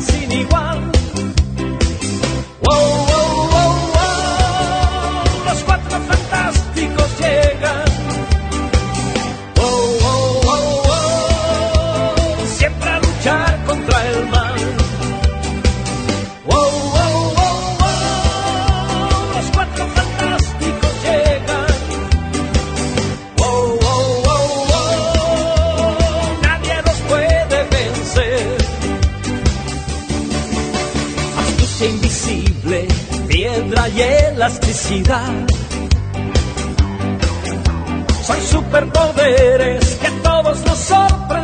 sin igual. Wow, Son superpoderes que todos nos sorprenderán.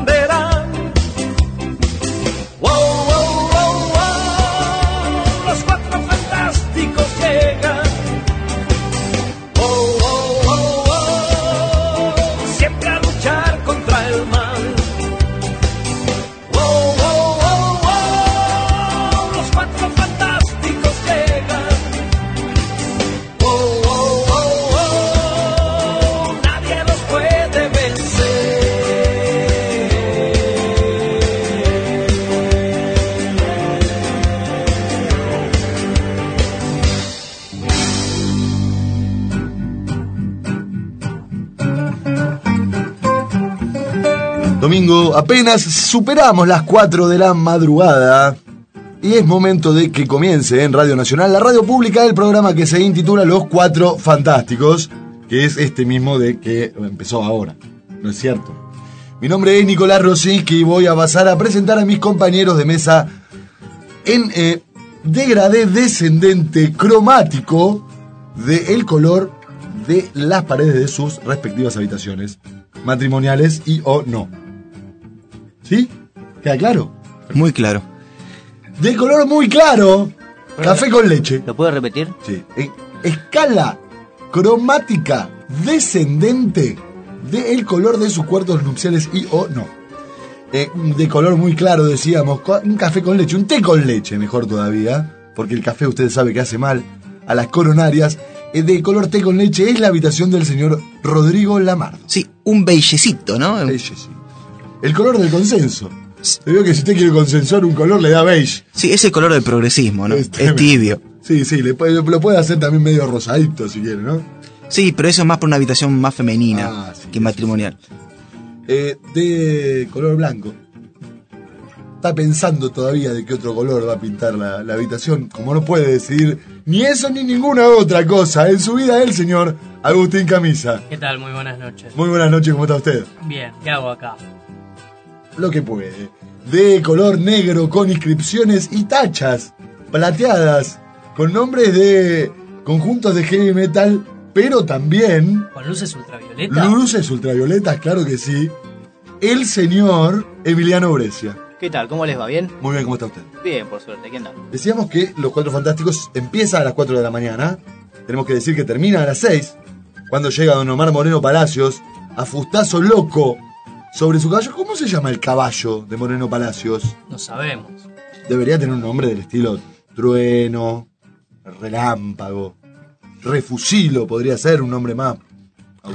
Apenas superamos las 4 de la madrugada y es momento de que comience en Radio Nacional, la radio pública, el programa que se intitula Los Cuatro Fantásticos, que es este mismo de que empezó ahora, ¿no es cierto? Mi nombre es Nicolás Rosinski y voy a pasar a presentar a mis compañeros de mesa en eh, degradé descendente cromático del color de las paredes de sus respectivas habitaciones, matrimoniales y o no. ¿Sí? ¿Queda claro? Muy claro. De color muy claro, café con leche. ¿Lo puedo repetir? Sí. En escala cromática descendente del color de sus cuartos nupciales y o no. Eh, de color muy claro, decíamos, un café con leche, un té con leche, mejor todavía, porque el café usted sabe que hace mal a las coronarias. Eh, de color té con leche es la habitación del señor Rodrigo Lamardo. Sí, un bellecito, ¿no? Sí. El color del consenso. Te digo que si usted quiere consensuar un color, le da beige. Sí, es el color del progresismo, ¿no? Es Es, tibio. Sí, sí, le puede- lo puede hacer también medio rosadito si quiere, ¿no? Sí, pero eso es más para una habitación más femenina Ah, sí, que sí, matrimonial. Eh, de color blanco. Está pensando todavía de qué otro color va a pintar la, la habitación. Como no puede decidir ni eso ni ninguna otra cosa en su vida, el señor Agustín Camisa. ¿Qué tal? Muy buenas noches. Muy buenas noches, ¿cómo está usted? Bien, ¿qué hago acá? Lo que puede. De color negro con inscripciones y tachas plateadas con nombres de conjuntos de heavy metal, pero también ¿Con luces ultravioleta? luces ultravioletas, claro que sí. El señor Emiliano Brescia. ¿Qué tal? ¿Cómo les va? ¿Bien? Muy bien, ¿cómo está usted? Bien, por suerte. ¿Quién tal? Decíamos que Los Cuatro Fantásticos empieza a las 4 de la mañana. Tenemos que decir que termina a las 6, cuando llega don Omar Moreno Palacios a fustazo loco sobre su caballo. ¿Cómo se llama el caballo de Moreno Palacios? No sabemos. Debería tener un nombre del estilo trueno, relámpago, refusilo podría ser un nombre más.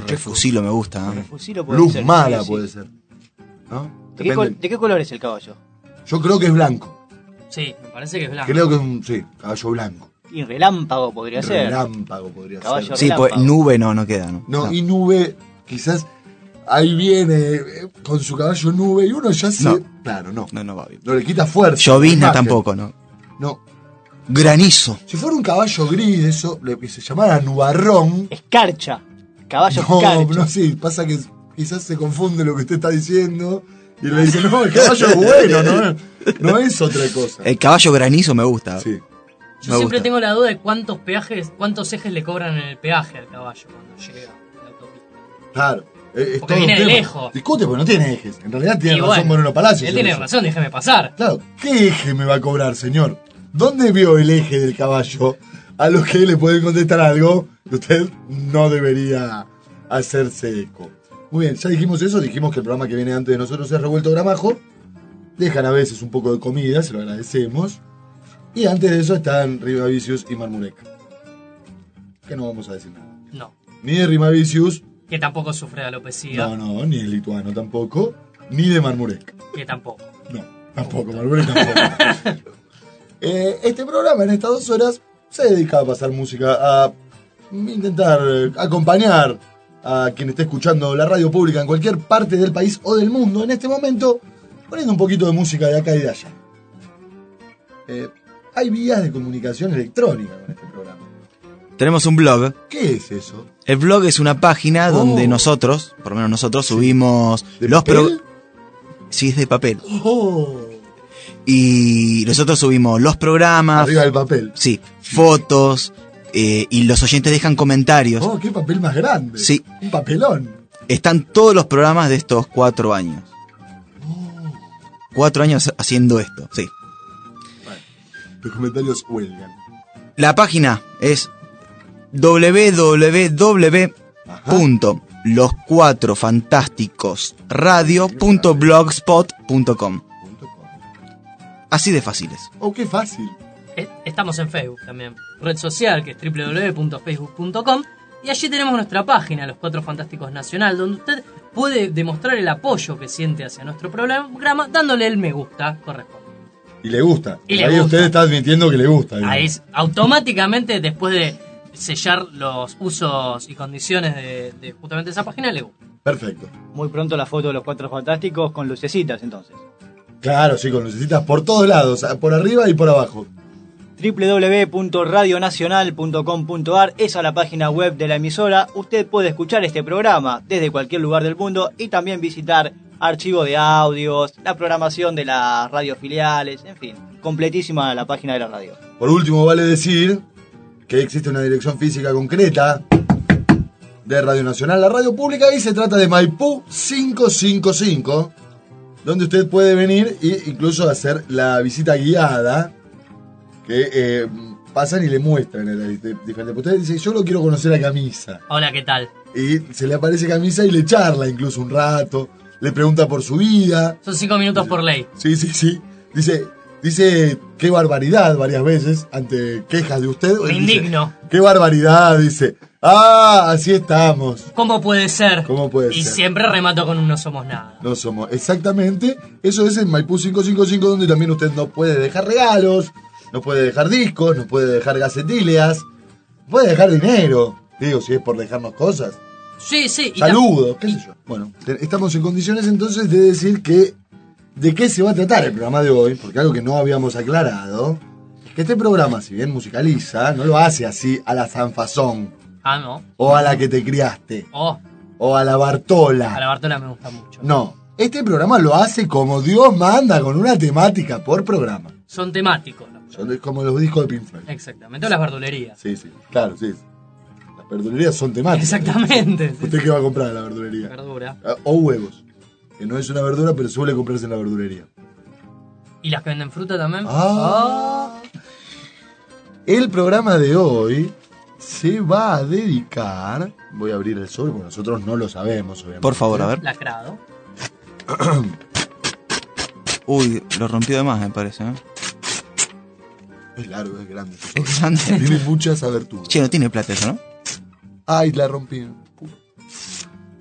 Refusilo me gusta. ¿eh? Fusilo puede Luz ser, mala sí, puede ser. ¿no? ¿De qué, de color es el caballo? Yo creo que es blanco. Sí, me parece que es blanco. Creo que es un sí, caballo blanco. Y relámpago podría ser. Relámpago podría Caballo ser. Sí, pues nube no, no queda, ¿no? No, y nube, quizás ahí viene eh, con su caballo nube y uno ya se. No. Claro, no. No, no va bien. No le quita fuerza. Llovizna tampoco, ¿no? No. Granizo. Si fuera un caballo gris, eso, que se llamara nubarrón. Escarcha. Caballo No, escarcha. no, sí, pasa que quizás se confunde lo que usted está diciendo y le dice, no, el caballo es bueno, no, no es otra cosa. El caballo granizo me gusta. Sí. Yo me siempre gusta. tengo la duda de cuántos peajes, cuántos ejes le cobran en el peaje al caballo cuando llega a la autopista. Claro. Eh, es Porque viene de lejos. Discute porque no tiene ejes. En realidad tiene Y razón bueno, Moreno Palacios. Él en tiene eso. razón, déjeme pasar. Claro, ¿qué eje me va a cobrar, señor? ¿Dónde vio el eje del caballo a los que le pueden contestar algo que usted no debería hacerse eco? Muy bien, ya dijimos eso, dijimos que el programa que viene antes de nosotros es Revuelto Gramajo. Dejan a veces un poco de comida, se lo agradecemos. Y antes de eso están Rivavicius y Marmurek. Que no vamos a decir nada. No. Ni de Rivavicius, Que tampoco sufre de alopecia. no, no, ni de lituano tampoco, ni de Marmurek. Que tampoco. No, tampoco, Marmurek tampoco. Eh, este programa en estas dos horas se dedica a pasar música, a intentar eh, acompañar a quien esté escuchando la radio pública en cualquier parte del país o del mundo en este momento, poniendo un poquito de música de acá y de allá. Eh, hay vías de comunicación electrónica con este programa. Tenemos un blog. ¿Qué es eso? El blog es una página donde Oh. nosotros, por lo menos nosotros, subimos ¿De los papel? Sí, es de papel. Oh, Y nosotros subimos los programas, arriba del papel. sí, fotos, eh, y los oyentes dejan comentarios. Oh, qué papel más grande. Sí. Un papelón. Están todos los programas de estos cuatro años. Cuatro años haciendo esto, sí. Los comentarios huelgan. La página es www.loscuatrofantásticosradio.blogspot.com. Así de fáciles. Oh, qué fácil. Eh, Estamos en Facebook también. Red social que es www.facebook.com. Y allí tenemos nuestra página, Los Cuatro Fantásticos Nacional, donde usted puede demostrar el apoyo que siente hacia nuestro programa dándole el me gusta correspondiente. Y le gusta. Y le Ahí gusta. usted está admitiendo que le gusta. digamos. Ahí es- automáticamente después de sellar los usos y condiciones de, de justamente esa página le gusta. Perfecto. Muy pronto la foto de los cuatro fantásticos con lucecitas entonces. Claro, sí, con lucecitas por todos lados, por arriba y por abajo. www.radionacional.com.ar Esa es la página web de la emisora. Usted puede escuchar este programa desde cualquier lugar del mundo y también visitar archivos de audios, la programación de las radios filiales, en fin, completísima la página de la radio. Por último, vale decir que existe una dirección física concreta de Radio Nacional, la radio pública, y se trata de Maipú 555, donde usted puede venir e incluso hacer la visita guiada, que eh, pasan y le muestran el diferente. Usted dice, yo lo quiero conocer a camisa. Hola, ¿qué tal? Y se le aparece camisa y le charla incluso un rato, le pregunta por su vida. Son cinco minutos por ley. Sí, sí, sí. Dice, dice qué barbaridad varias veces ante quejas de usted. Me Dice, indigno. Qué barbaridad, dice. Ah, así estamos. ¿Cómo puede ser? ¿Cómo puede y ser? siempre remato con un no somos nada. No somos. Exactamente. Eso es en Maipú 555, donde también usted no puede dejar regalos, no puede dejar discos, no puede dejar gacetíleas, puede dejar dinero. Digo, si es por dejarnos cosas. Sí, sí. y Saludos, qué sé yo. Bueno, estamos en condiciones entonces de decir que de qué se va a tratar el programa de hoy, porque algo que no habíamos aclarado, es que este programa, si bien musicaliza, no lo hace así a la zanfazón, Ah, no. o a la que te criaste, Oh, o a la Bartola. a la Bartola me gusta mucho. No, este programa lo hace como Dios manda, con una temática por programa. Son temáticos. los Son como los discos de Pink Floyd. Exactamente, o las verdulerías. Sí, sí, claro, sí. Las verdulerías son temáticas. Exactamente. sí, ¿Usted sí. qué va a comprar en la verdulería? Verdura. Ah, O huevos. Que no es una verdura, pero suele comprarse en la verdulería. ¿Y las que venden fruta también? Ah. El programa de hoy se va a dedicar. Voy a abrir el sobre porque nosotros no lo sabemos, obviamente. Por favor, a ver. Lacrado. Uy, lo rompió de más, me parece. ¿eh? Es largo, es grande. Es grande. Tiene muchas aberturas. Che, no tiene plata eso, ¿no? Ay, la rompí.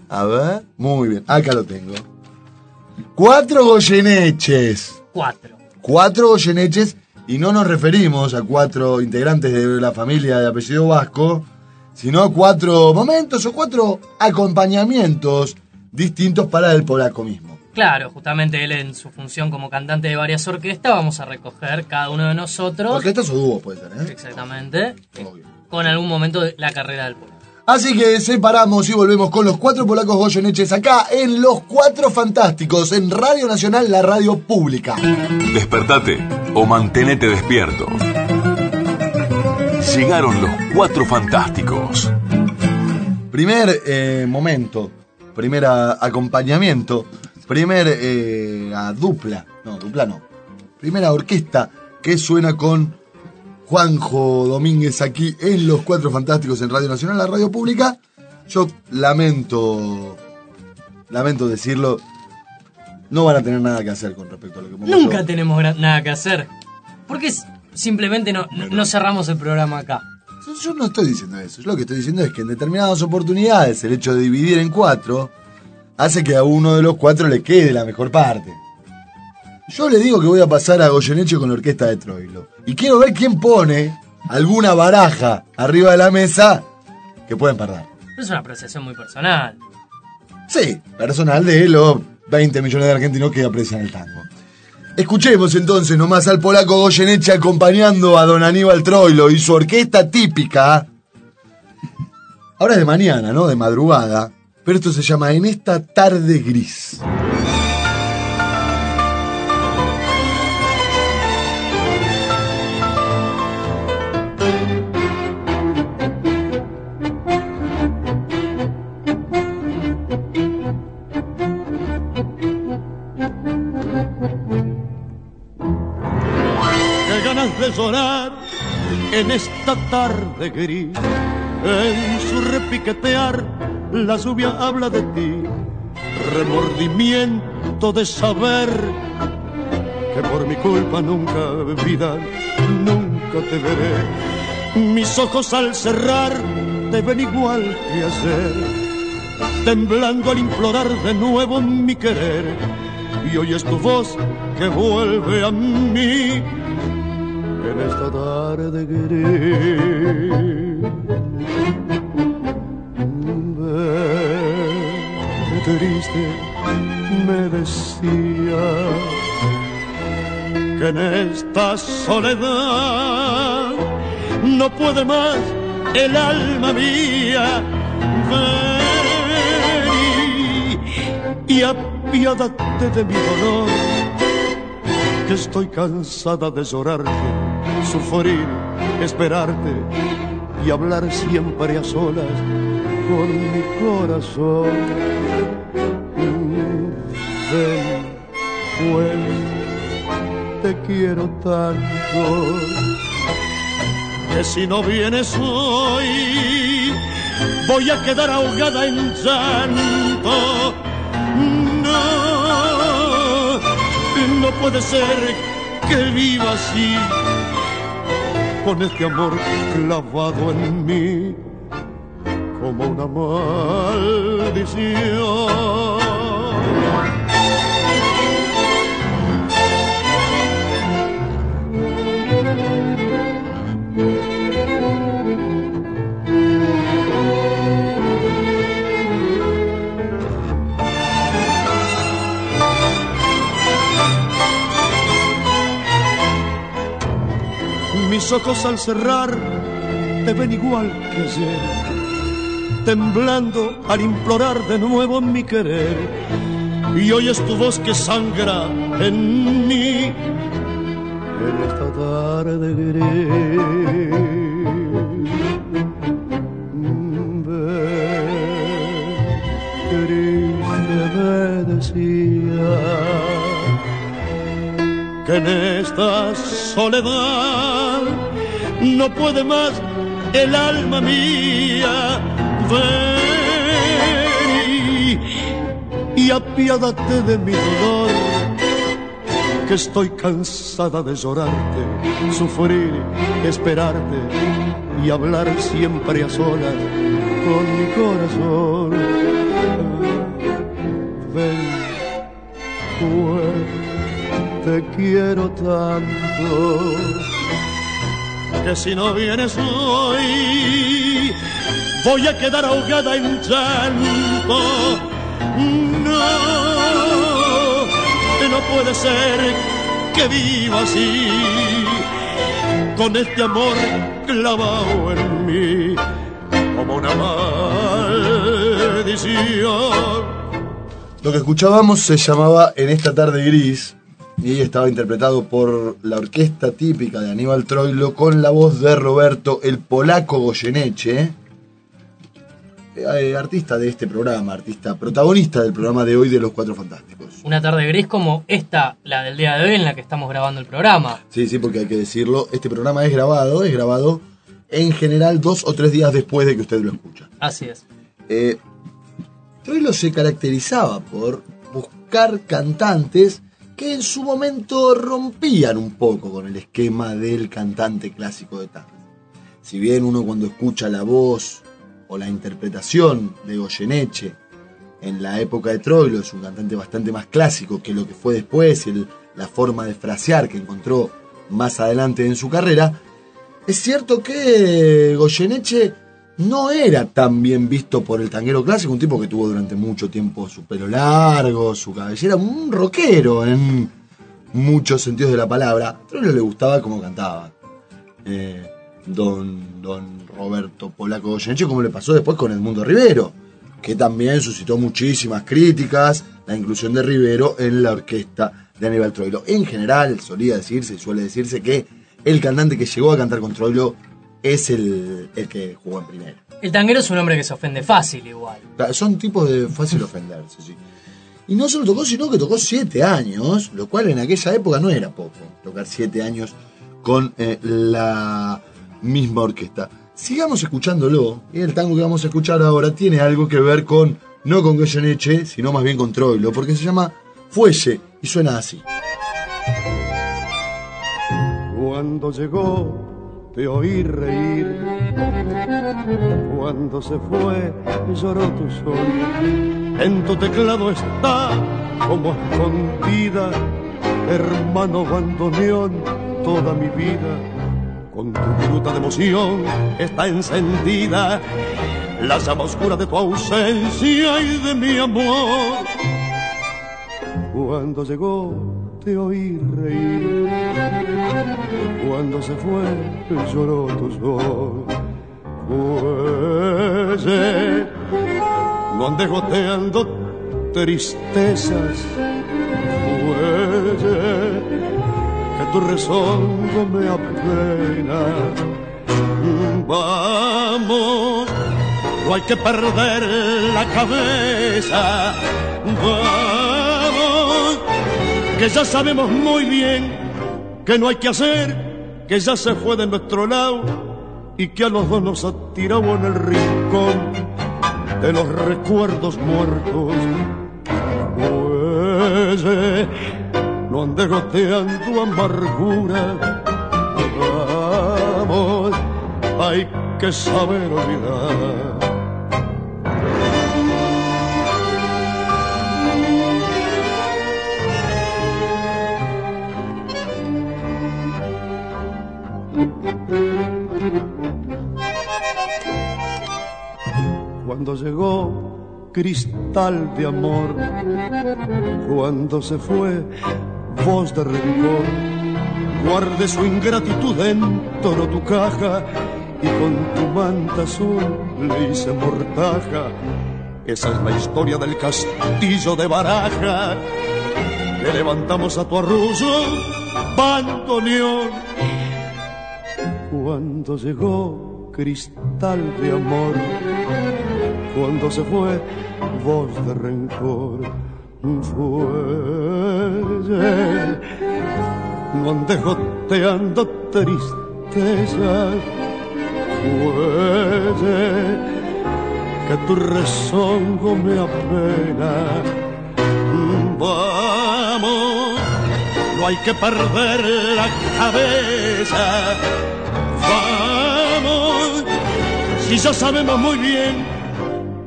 A ver. Muy bien, acá lo tengo. Cuatro Goyeneches. Cuatro. Cuatro Goyeneches. Y no nos referimos a cuatro integrantes de la familia de apellido vasco, sino a cuatro momentos o cuatro acompañamientos distintos para el polaco mismo. Claro, justamente él en su función como cantante de varias orquestas, vamos a recoger cada uno de nosotros. Orquestas o dúos puede ser, ¿eh? Exactamente. Obvio. Con algún momento de la carrera del pueblo. Así que separamos y volvemos con los cuatro polacos Goyeneches acá en Los Cuatro Fantásticos, en Radio Nacional, la radio pública. Despertate o mantenete despierto. Llegaron los cuatro fantásticos. Primer eh, momento primer acompañamiento, primer eh, a dupla, no, dupla no, primera orquesta que suena con Juanjo Domínguez aquí en Los Cuatro Fantásticos en Radio Nacional, la radio pública. Yo lamento, lamento decirlo, no van a tener nada que hacer con respecto a lo que pongo Nunca yo. tenemos nada que hacer. ¿Por qué s- simplemente no, cerramos el programa acá? Yo- Yo no estoy diciendo eso. Yo lo que estoy diciendo es que en determinadas oportunidades el hecho de dividir en cuatro hace que a uno de los cuatro le quede la mejor parte. Yo le digo que voy a pasar a Goyeneche con la orquesta de Troilo. Y quiero ver quién pone alguna baraja arriba de la mesa que pueden perder. Es una apreciación muy personal. Sí, personal de los 20 millones de argentinos que aprecian el tango. Escuchemos entonces nomás al polaco Goyeneche acompañando a don Aníbal Troilo y su orquesta típica. Ahora es de mañana, ¿no? De madrugada. Pero esto se llama En esta tarde gris. En esta tarde gris. En su repiquetear, la lluvia habla de ti. Remordimiento de saber que por mi culpa nunca, vida, nunca te veré. Mis ojos al cerrar te ven igual que ayer, temblando al implorar de nuevo mi querer. Y hoy es tu voz que vuelve a mí en esta tarde gris. Ve, triste me decía que en esta soledad no puede más el alma mía. Ven y, y apiádate de mi dolor que estoy cansada de llorarte, sufrir, esperarte y hablar siempre a solas con mi corazón. Ven, pues, te quiero tanto que si no vienes hoy voy a quedar ahogada en llanto. No, no puede ser que viva así, con este amor clavado en mí, como una maldición. Mis ojos al cerrar te ven igual que ayer, temblando al implorar de nuevo mi querer. Y hoy es tu voz que sangra en mí, en esta tarde gris. Que en esta soledad no puede más el alma mía. Ven y, apiádate de mi dolor, que estoy cansada de llorarte, sufrir, esperarte y hablar siempre a solas con mi corazón. Ven, te quiero tanto que si no vienes hoy voy a quedar ahogada en llanto. No, que no puede ser que viva así con este amor clavado en mí como una maldición. Lo que escuchábamos se llamaba En esta tarde gris y estaba interpretado por la orquesta típica de Aníbal Troilo con la voz de Roberto el Polaco Goyeneche. eh, artista de este programa, artista protagonista del programa de hoy de Los Cuatro Fantásticos. Una tarde gris como esta, la del día de hoy en la que estamos grabando el programa. Sí, sí, porque hay que decirlo, este programa es grabado, es grabado en general dos o tres días después de que usted lo escucha. Así es. Eh, Troilo se caracterizaba por buscar cantantes que en su momento rompían un poco con el esquema del cantante clásico de tango. Si bien uno cuando escucha la voz o la interpretación de Goyeneche en la época de Troilo es un cantante bastante más clásico que lo que fue después el- la forma de frasear que encontró más adelante en su carrera, es cierto que Goyeneche no era tan bien visto por el tanguero clásico, un tipo que tuvo durante mucho tiempo su pelo largo, su cabellera, un rockero en muchos sentidos de la palabra. A Troilo le gustaba cómo cantaba. Eh, don, don Roberto Polaco Goyeneche, como le pasó después con Edmundo Rivero, que también suscitó muchísimas críticas la inclusión de Rivero en la orquesta de Aníbal Troilo. En general, solía decirse y suele decirse que el cantante que llegó a cantar con Troilo es el, el que jugó en primera. El tanguero es un hombre que se ofende fácil igual. Son tipos de fácil ofenderse, sí. Y no solo tocó, sino que tocó siete años, lo cual en aquella época no era poco, tocar siete años con eh, la misma orquesta. Sigamos escuchándolo, y el tango que vamos a escuchar ahora tiene algo que ver con, no con Goyeneche, sino más bien con Troilo, porque se llama Fuelle y suena así. Cuando llegó te oí reír, cuando se fue lloró tu sol. En tu teclado está como escondida, hermano bandoneón, toda mi vida. Con tu fruta de emoción está encendida la llama oscura de tu ausencia y de mi amor. Cuando llegó te oí reír, cuando se fue lloró tu sol. Fuelle, no andes goteando tristezas, fuelle, que tu rezongo me apena. Vamos, no hay que perder la cabeza. Vamos, que ya sabemos muy bien que no hay que hacer, que ya se fue de nuestro lado y que a los dos nos ha tirado en el rincón de los recuerdos muertos. Fuelle, no andes goteando amargura. Vamos, hay que saber olvidar. Cuando llegó cristal de amor, cuando se fue voz de rencor, guarde su ingratitud dentro tu caja y con tu manta azul le hice mortaja. Esa es la historia del castillo de baraja. Le levantamos a tu arrullo, bandoneón. Cuando llegó cristal de amor, cuando se fue voz de rencor, fuelle, no andes goteando tristeza, fuelle, que tu rezongo me apena. Vamos, no hay que perder la cabeza. Vamos, si ya sabemos muy bien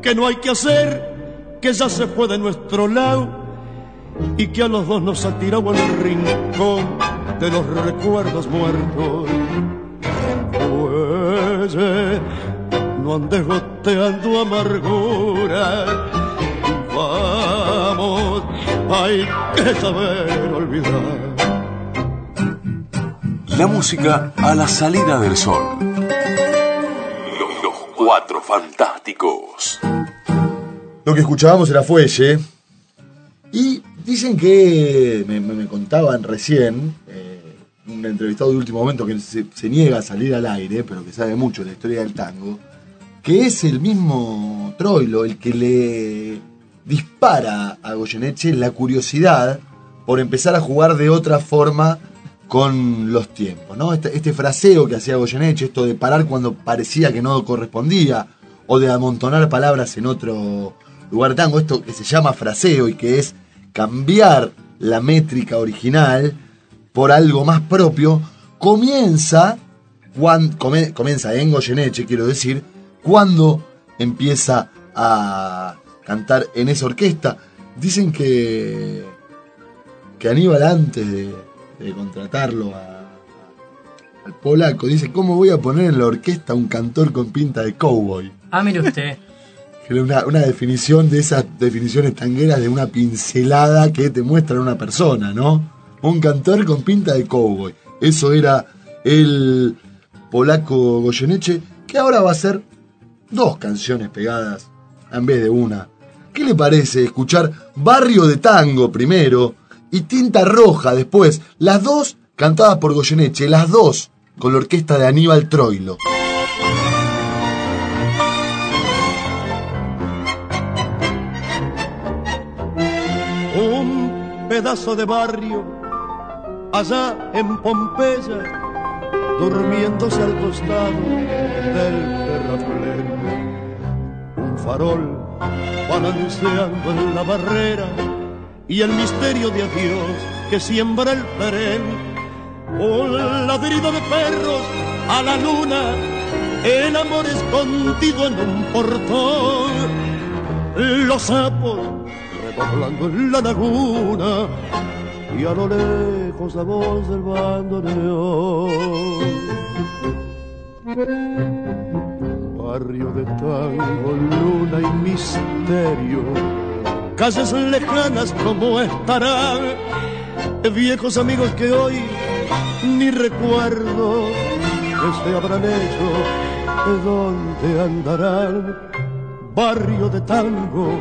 que no hay que hacer, que ya se fue de nuestro lado y que a los dos nos ha tirado el rincón de los recuerdos muertos. Fuelle, no andes goteando amargura. Vamos, hay que saber olvidar. La música a la salida del sol. Cuatro fantásticos. Lo que escuchábamos era Fuelle. Y dicen que me contaban recién, eh, un entrevistado de último momento que se, se niega a salir al aire, pero que sabe mucho de la historia del tango, que es el mismo Troilo el que le dispara a Goyeneche la curiosidad por empezar a jugar de otra forma con los tiempos, ¿no? Este, este fraseo que hacía Goyeneche, esto de parar cuando parecía que no correspondía, o de amontonar palabras en otro lugar tango, esto que se llama fraseo y que es cambiar la métrica original por algo más propio, comienza, cuando, comienza en Goyeneche, quiero decir, cuando empieza a cantar en esa orquesta. Dicen que, que Aníbal antes de, de contratarlo a- al polaco, dice, ¿cómo voy a poner en la orquesta un cantor con pinta de cowboy? Ah, mire usted. Una, una definición de esas definiciones tangueras de una pincelada que te muestran una persona, ¿no? Un cantor con pinta de cowboy. Eso era el polaco Goyeneche, que ahora va a ser dos canciones pegadas en vez de una. ¿Qué le parece escuchar Barrio de Tango primero y Tinta Roja después? Las dos cantadas por Goyeneche, las dos con la orquesta de Aníbal Troilo. un pedazo de barrio allá en Pompeya, durmiéndose al costado del terraplén. Un farol balanceando en la barrera y el misterio de adiós que siembra el perén. Un ladrido de perros a la luna, el amor escondido en un portón. Los sapos redoblando en la laguna y a lo lejos la voz del bandoneón. Barrio de tango, luna y misterio, calles lejanas como estarán, viejos amigos que hoy ni recuerdo que se habrán hecho, de dónde andarán. Barrio de tango,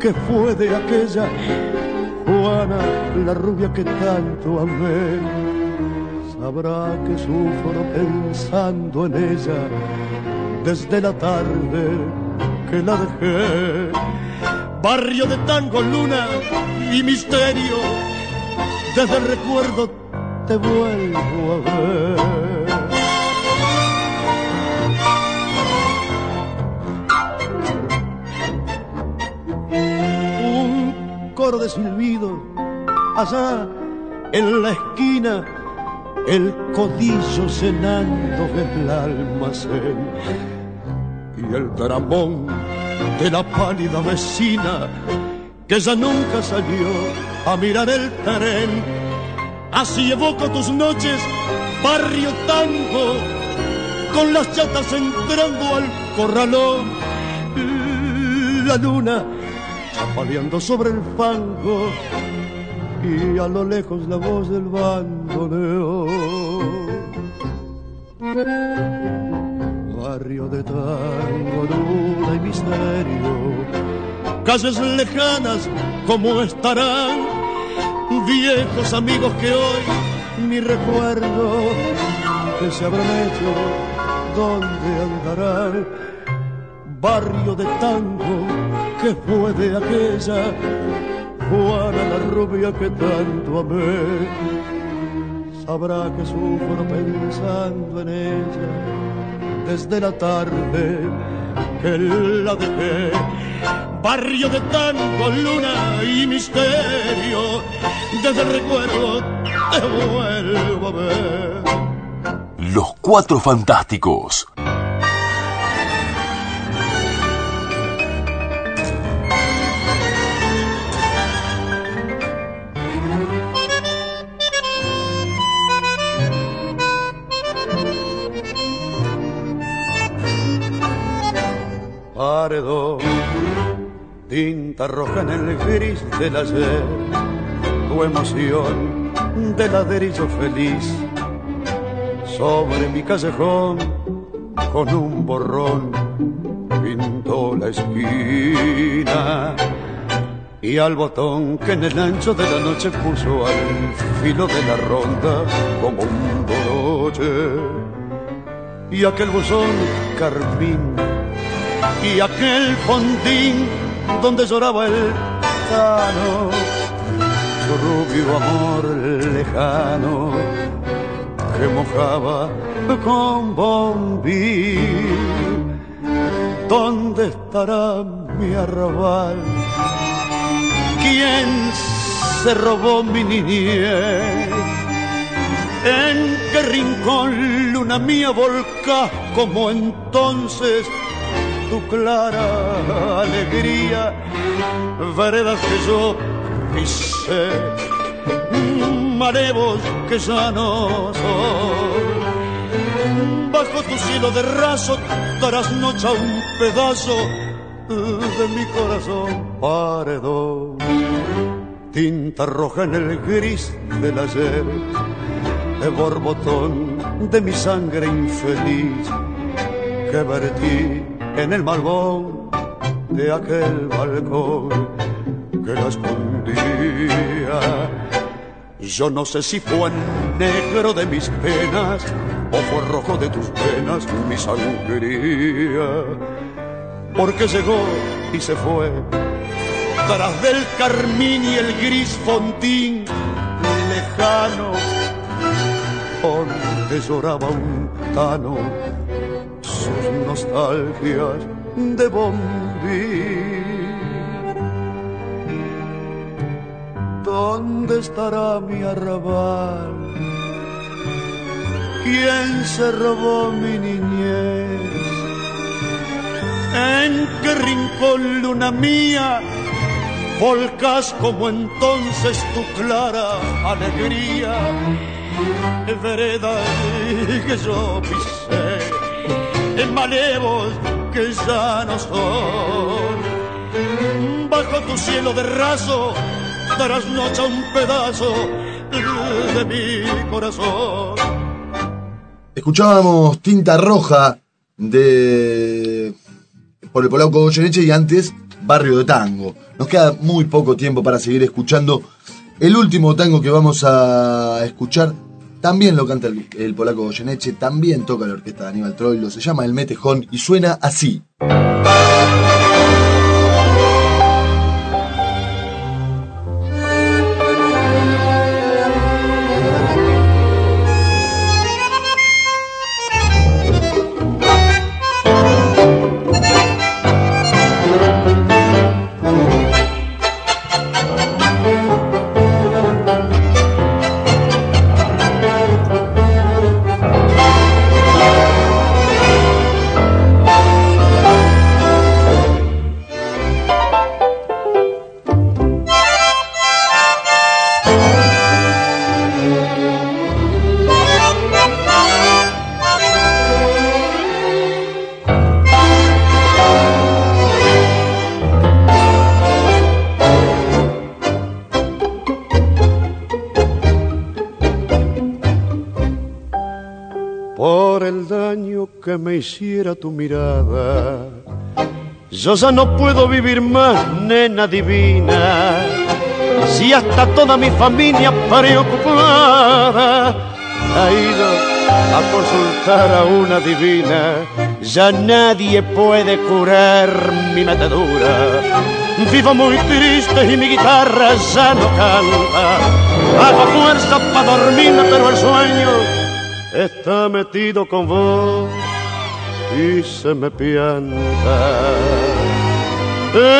que fue de aquella Juana, la rubia que tanto amé. Sabrá que sufro pensando en ella desde la tarde que la dejé. Barrio de tango, luna y misterio, desde el recuerdo te vuelvo a ver. un coro de silbido allá en la esquina el codillo cenando el almacén y el dramón de la pálida vecina que ya nunca salió a mirar el tren así evoco tus noches barrio tango con las chatas entrando al corralón la luna chapaleando sobre el fango y a lo lejos la voz del bandoneón. Barrio de tango, luna y misterio, calles lejanas como estarán, viejos amigos que hoy ni recuerdo que se habrán hecho, dónde andarán. Barrio de tango que fue de aquella Juana la rubia que tanto amé. Sabrá que sufro pensando en ella desde la tarde que la dejé. Barrio de tango, luna y misterio, desde el recuerdo te vuelvo a ver. Los Cuatro Fantásticos. Tinta roja en el gris del ayer, tu emoción de ladrillo feliz, sobre mi callejón con un borrón pintó la esquina y al botón que en el ancho de la noche puso al filo de la ronda como un boroche y aquel buzón carmín y aquel fondín donde lloraba el cano, su rubio amor lejano que mojaba con bombí. ¿Dónde estará mi arrabal? ¿Quién se robó mi niñez? ¿En qué rincón, luna mía, volcás como entonces tu clara alegría? Veredas que yo pisé, marevos que ya no son. Bajo tu cielo de raso trasnocha un pedazo de mi corazón paredón. Tinta roja en el gris del ayer de borbotón de mi sangre infeliz que vertí en el malvón de aquel balcón que la escondía. Yo no sé si fue negro de mis penas o fue rojo de tus penas mi sangría, porque llegó y se fue tras del carmín y el gris fontín lejano donde lloraba un tano sus nostalgias de bombí. ¿Dónde estará mi arrabal? ¿Quién se robó mi niñez? ¿En qué rincón, luna mía, volcas como entonces tu clara alegría? vereda que yo pisé, en que ya no. Bajo tu cielo de raso, trasnocha un pedazo de mi corazón. Escuchábamos Tinta Roja de por el polaco Goyeneche y antes Barrio de Tango. Nos queda muy poco tiempo para seguir escuchando. El último tango que vamos a escuchar también lo canta el, polaco Goyeneche, también toca la orquesta de Aníbal Troilo, se llama El Metejón y suena así. Hiciera tu mirada. Yo ya no puedo vivir más, nena divina, si hasta toda mi familia preocupada ha ido a consultar a una divina. Ya nadie puede curar mi metedura. Vivo muy triste y mi guitarra ya no canta. Hago fuerza para dormirme, pero el sueño está metido con vos y se me pianta.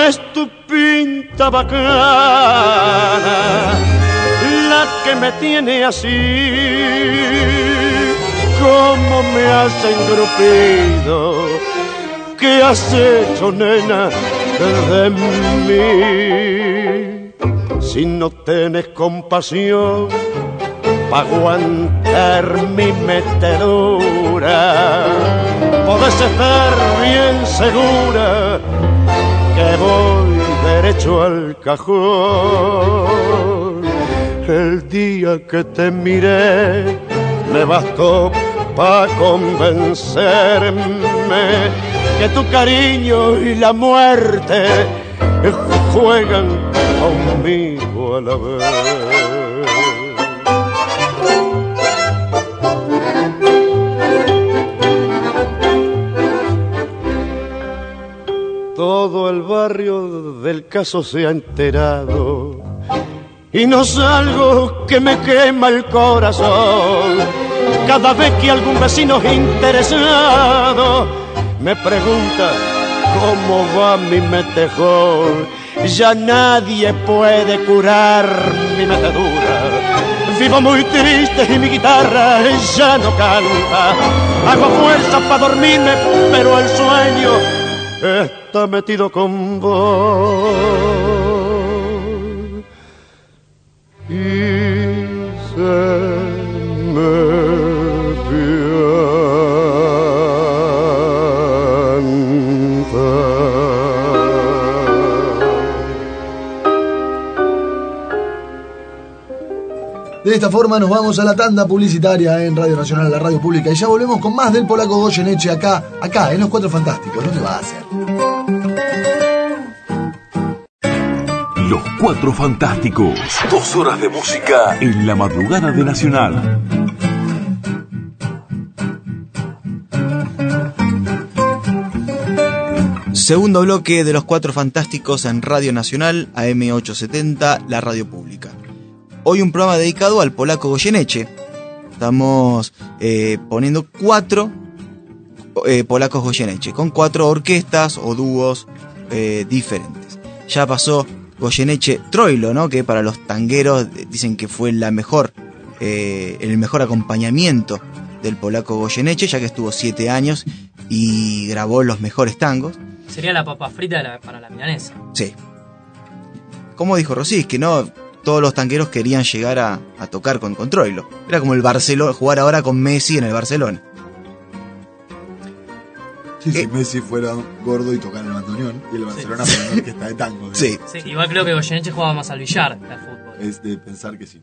Es tu pinta bacana la que me tiene así, como me has engrupido, ¿qué has hecho, nena, de mí? Si no tenés compasión, pa' aguantar mi metedura. Podés estar bien segura que voy derecho al cajón. El día que te miré me bastó pa' convencerme que tu cariño y la muerte juegan conmigo a la vez. Barrio del caso se ha enterado y no salgo que me quema el corazón. Cada vez que algún vecino interesado me pregunta cómo va mi metejón, ya nadie puede curar mi metedura. Vivo muy triste y mi guitarra ya no canta. Hago fuerza para dormirme, pero el sueño está metido con vos. Y se me De esta forma nos vamos a la tanda publicitaria en Radio Nacional, la radio pública, y ya volvemos con más del polaco Goyeneche acá, acá, en Los Cuatro Fantásticos. ¿Dónde va a ser? Los Cuatro Fantásticos. Dos horas de música en la madrugada de Nacional. Segundo bloque de los Cuatro Fantásticos en Radio Nacional, AM870, la radio pública. Hoy un programa dedicado al polaco Goyeneche. Estamos eh, poniendo cuatro eh, polacos Goyeneche, con cuatro orquestas o dúos eh, diferentes. Ya pasó Goyeneche Troilo, ¿no? que para los tangueros dicen que fue la mejor, el mejor acompañamiento del polaco Goyeneche, ya que estuvo siete años y grabó los mejores tangos. Sería la papa frita la- para la milanesa. Sí. Como dijo Rosís, que no todos los tanqueros querían llegar a, a tocar con, con Troilo. Era como el Barcelona, jugar ahora con Messi en el Barcelona. Sí, si Eh. Messi fuera gordo y tocara el bandoneón y el Barcelona fuera una orquesta de tango. Sí. Sí, igual creo que Goyeneche jugaba más al billar que al fútbol. Es de pensar que sí.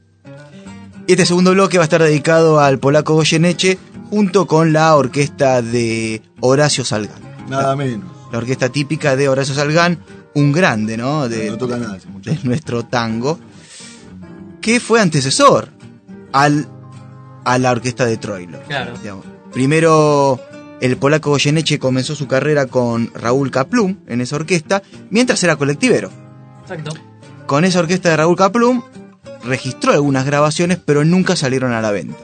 Y este segundo bloque va a estar dedicado al polaco Goyeneche junto con la orquesta de Horacio Salgán. Nada menos. La orquesta típica de Horacio Salgán, un grande, ¿no? De, no toca nada ese de nuestro tango, que fue antecesor al, a la orquesta de Troilo. Claro. digamos. Primero, el polaco Goyeneche comenzó su carrera con Raúl Kaplum en esa orquesta, mientras era colectivero. Exacto. Con esa orquesta de Raúl Kaplum registró algunas grabaciones, pero nunca salieron a la venta.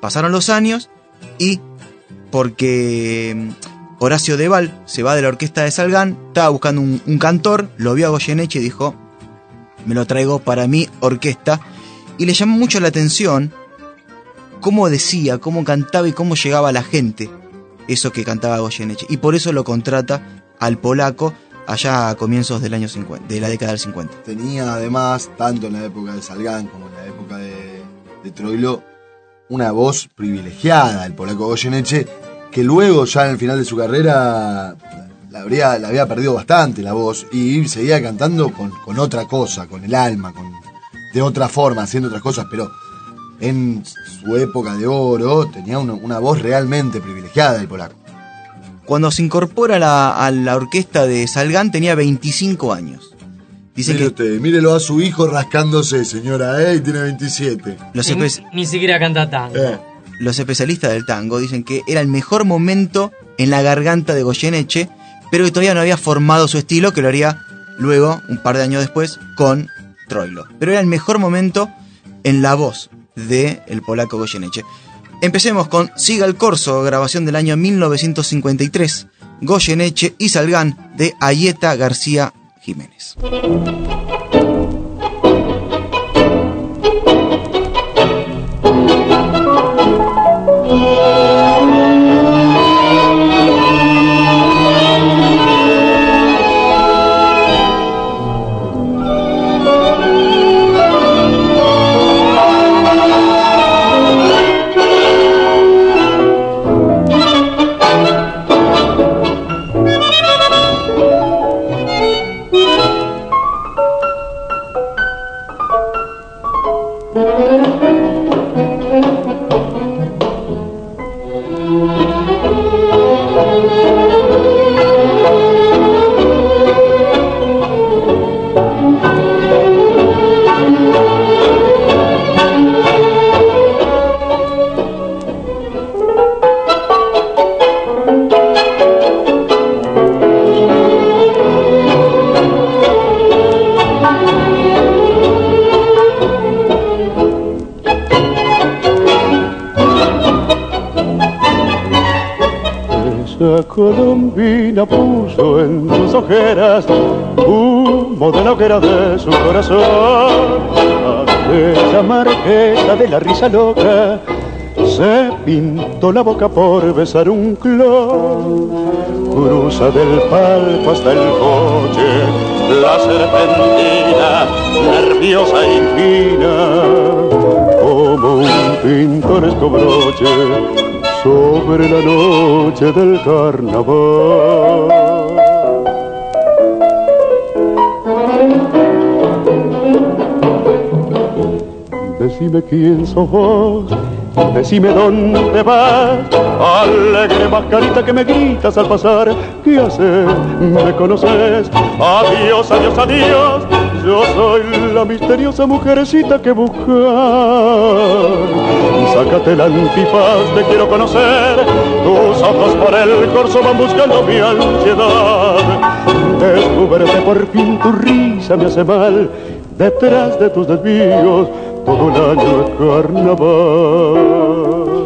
Pasaron los años y porque mm, Horacio Deval se va de la orquesta de Salgán, estaba buscando un, un cantor, lo vio a Goyeneche y dijo, me lo traigo para mi orquesta. Y le llamó mucho la atención cómo decía, cómo cantaba y cómo llegaba a la gente eso que cantaba Goyeneche. Y por eso lo contrata al polaco allá a comienzos del año 50, de la década del 50. Tenía además, tanto en la época de Salgán como en la época de, de Troilo, una voz privilegiada, el polaco Goyeneche, que luego ya en el final de su carrera la habría, la había perdido bastante la voz y seguía cantando con, con otra cosa, con el alma, con, de otra forma, haciendo otras cosas, pero en su época de oro tenía una, una voz realmente privilegiada el polaco. Cuando se incorpora a la, a la orquesta de Salgán tenía 25 años. Dice Mire que usted, mírelo a su hijo rascándose, señora, ¿eh? Y tiene 27. los, Ni, ni siquiera canta tango. Eh. los especialistas del tango dicen que era el mejor momento en la garganta de Goyeneche, pero que todavía no había formado su estilo, que lo haría luego, un par de años después, con Troilo. Pero era el mejor momento en la voz de el polaco Goyeneche. Empecemos con Siga el Corso, grabación del año 1953, Goyeneche y Salgán de Ayeta García Jiménez. Colombina puso en tus ojeras humo de la hoguera de su corazón. Aquella marqueta de la risa loca se pintó la boca por besar un clon. Cruza del palco hasta el coche, la serpentina, nerviosa y fina, como un pintoresco broche sobre la noche del carnaval. Decime quién sos decime dónde vas, alegre mascarita que me gritas al pasar, ¿qué haces? ¿Me conoces? Adiós, adiós, adiós, yo soy la misteriosa mujercita que buscas. Sácate el antifaz, te quiero conocer, tus ojos por el corso van buscando mi ansiedad. Descúbrete por fin, tu risa me hace mal, detrás de tus desvíos todo el año es carnaval.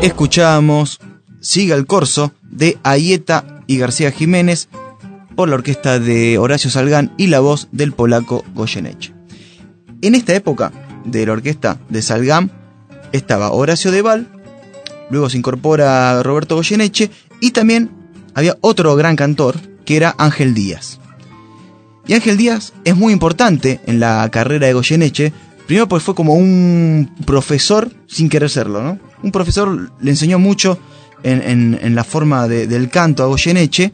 Escuchamos Siga el Corso de Ayeta y García Jiménez por la orquesta de Horacio Salgán y la voz del polaco Goyeneche. En esta época de la orquesta de Salgán estaba Horacio Deval, luego se incorpora Roberto Goyeneche y también había otro gran cantor que era Ángel Díaz. Y Ángel Díaz es muy importante en la carrera de Goyeneche, primero porque fue como un profesor sin querer serlo, ¿no? Un profesor le enseñó mucho en, en- en la forma de- del canto a Goyeneche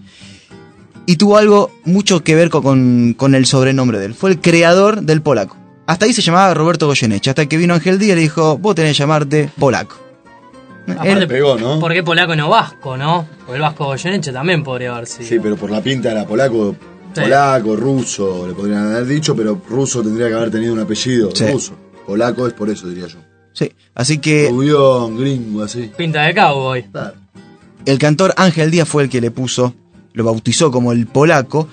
y tuvo algo mucho que ver co- con, con el sobrenombre de él. Fue el creador del polaco. Hasta ahí se llamaba Roberto Goyeneche, hasta que vino Ángel Díaz y le dijo, vos tenés que llamarte polaco. Aparte, Él- pegó, ¿no? ¿Por qué polaco y no vasco, no? Porque el vasco Goyeneche también podría haber sido. Sí, pero por la pinta era polaco, Sí. polaco, ruso, le podrían haber dicho, pero ruso tendría que haber tenido un apellido Sí. ruso. Polaco es por eso, diría yo. sí, así que Rubión, gringo, así. Pinta de cowboy. Claro. el cantor Ángel Díaz fue el que le puso, lo bautizó como el polaco.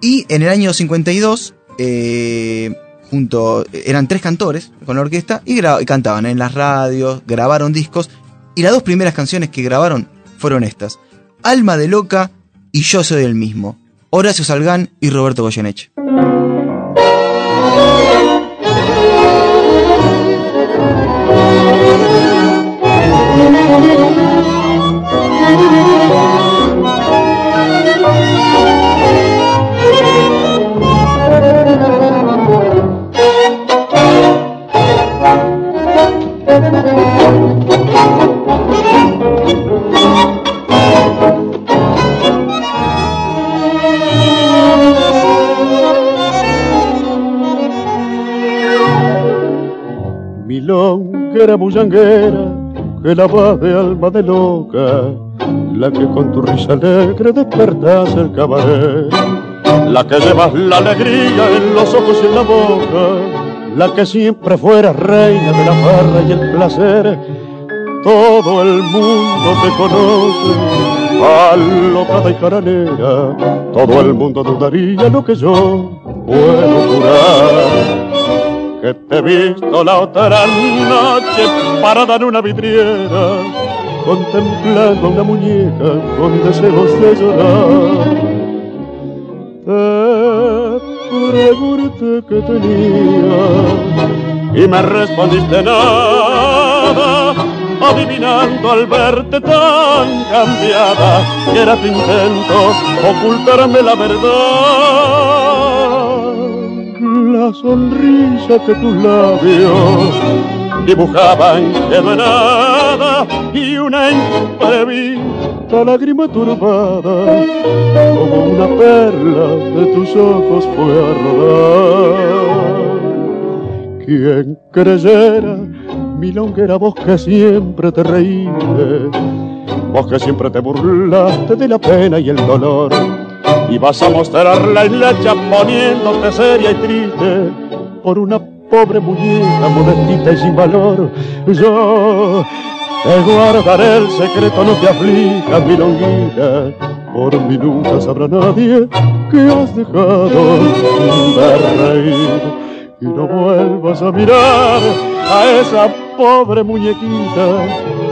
Y en el año 52, eh, junto, eran tres cantores con la orquesta y, y cantaban en las radios, grabaron discos. Y las dos primeras canciones que grabaron fueron estas: Alma de Loca y Yo Soy el mismo. Horacio Salgán y Roberto Goyeneche. Milonguera bullanguera, que la de alma de loca, la que con tu risa alegre despertas el cabaret, la que llevas la alegría en los ojos y en la boca, la que siempre fuera reina de la farra y el placer. Todo el mundo te conoce, alocada y caranera, todo el mundo dudaría lo que yo puedo jurar te he visto la otra noche parada en una vidriera, contemplando una muñeca con deseos de llorar. Te pregunté qué tenía y me respondiste nada, adivinando al verte tan cambiada que era tu intento ocultarme la verdad la sonrisa que tus labios dibujaban nada y una imprevista lágrima turbada como una perla de tus ojos fue a rodar. Quien creyera, milonguera vos que siempre te reíste, vos que siempre te burlaste de la pena y el dolor. Y vas a mostrar la hilacha poniéndote seria y triste por una pobre muñeca modestita y sin valor. Yo te guardaré el secreto, no te aflijas, mi longuita. Por mí nunca sabrá nadie que has dejado de reír. Y no vuelvas a mirar a esa pobre muñequita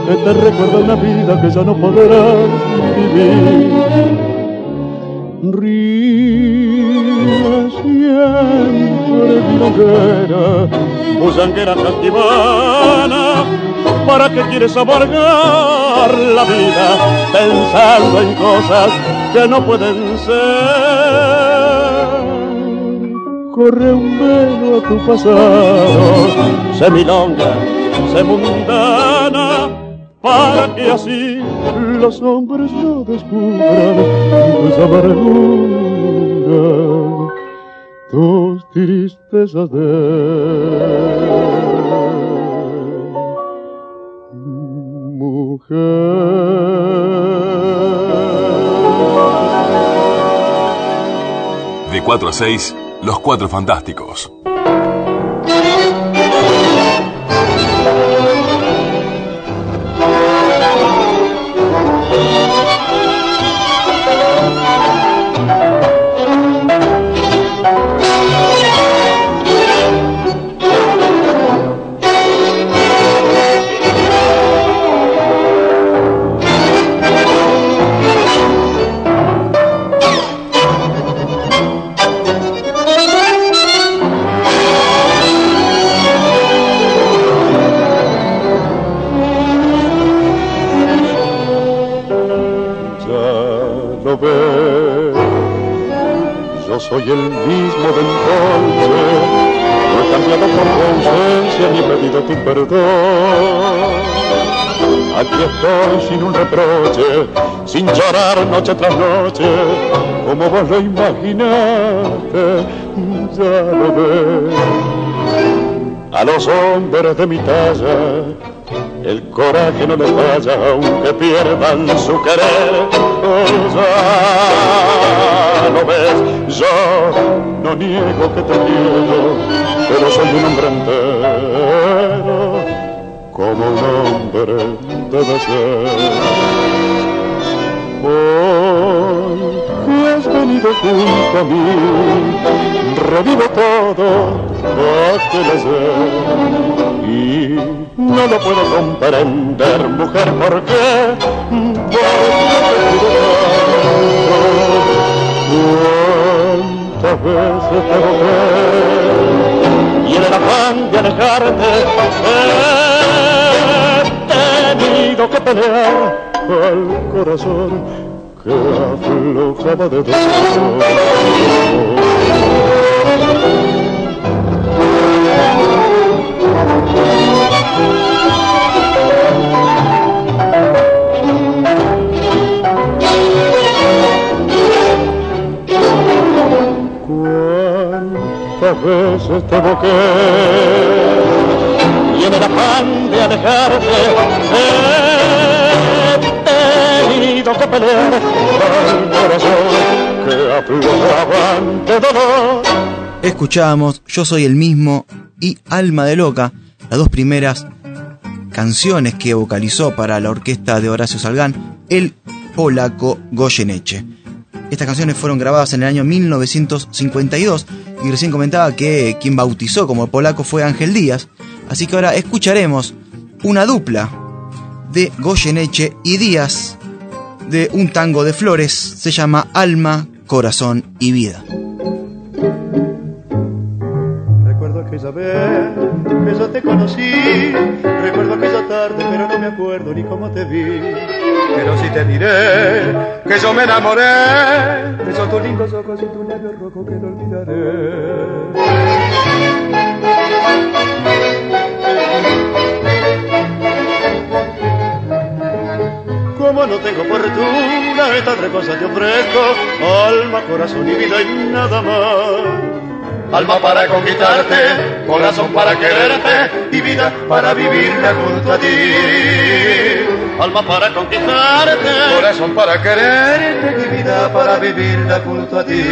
que te recuerda una vida que ya no podrás vivir. Ríe siempre, milonguera, bullanguera castivana, ¿para qué quieres amargar la vida pensando en cosas que no pueden ser? Corre un velo a tu pasado, sé milonga, sé mundana, para que así los hombres no descubran tus amarguras, tus tristezas de mujer. De 4 a 6, Los Cuatro Fantásticos. Soy el mismo de entonces, no he cambiado por tu ausencia ni he pedido tu perdón. Aquí estoy sin un reproche, sin llorar noche tras noche, como vos lo imaginaste, ya lo ves. A los hombres de mi talla, el coraje no les falla aunque pierdan su querer. Oh, ya lo ves, yo no niego que te quiero, pero soy un hombre entero, como un hombre debe ser. Hoy has venido junto a mí, revivo todo aquel ayer y no lo puedo comprender, mujer, ¿por qué? ¿Cuántas veces te rogué? Y en el afán de alejarte he tenido que pelear al corazón que aflojaba de dolor. Cuántas veces te boqué y en el afán de alejarte he dolor. Escuchábamos Yo Soy el Mismo y Alma de Loca, las dos primeras canciones que vocalizó para la orquesta de Horacio Salgán, el polaco Goyeneche. Estas canciones fueron grabadas en el año 1952 y recién comentaba que quien bautizó como polaco fue Ángel Díaz, así que ahora escucharemos una dupla de Goyeneche y Díaz de un tango de flores, se llama Alma, Corazón y Vida. Recuerdo aquella vez que yo te conocí, recuerdo aquella tarde, pero no me acuerdo ni cómo te vi. Pero sí te diré que yo me enamoré de esos tus lindos ojos y tu labio rojo que no olvidaré. No tengo fortuna, esta tres cosas te ofrezco, alma, corazón y vida y nada más. Alma para conquistarte, corazón para quererte y vida para vivirla junto a ti. alma para conquistarte, Corazón para quererte y vida para vivirla junto a ti.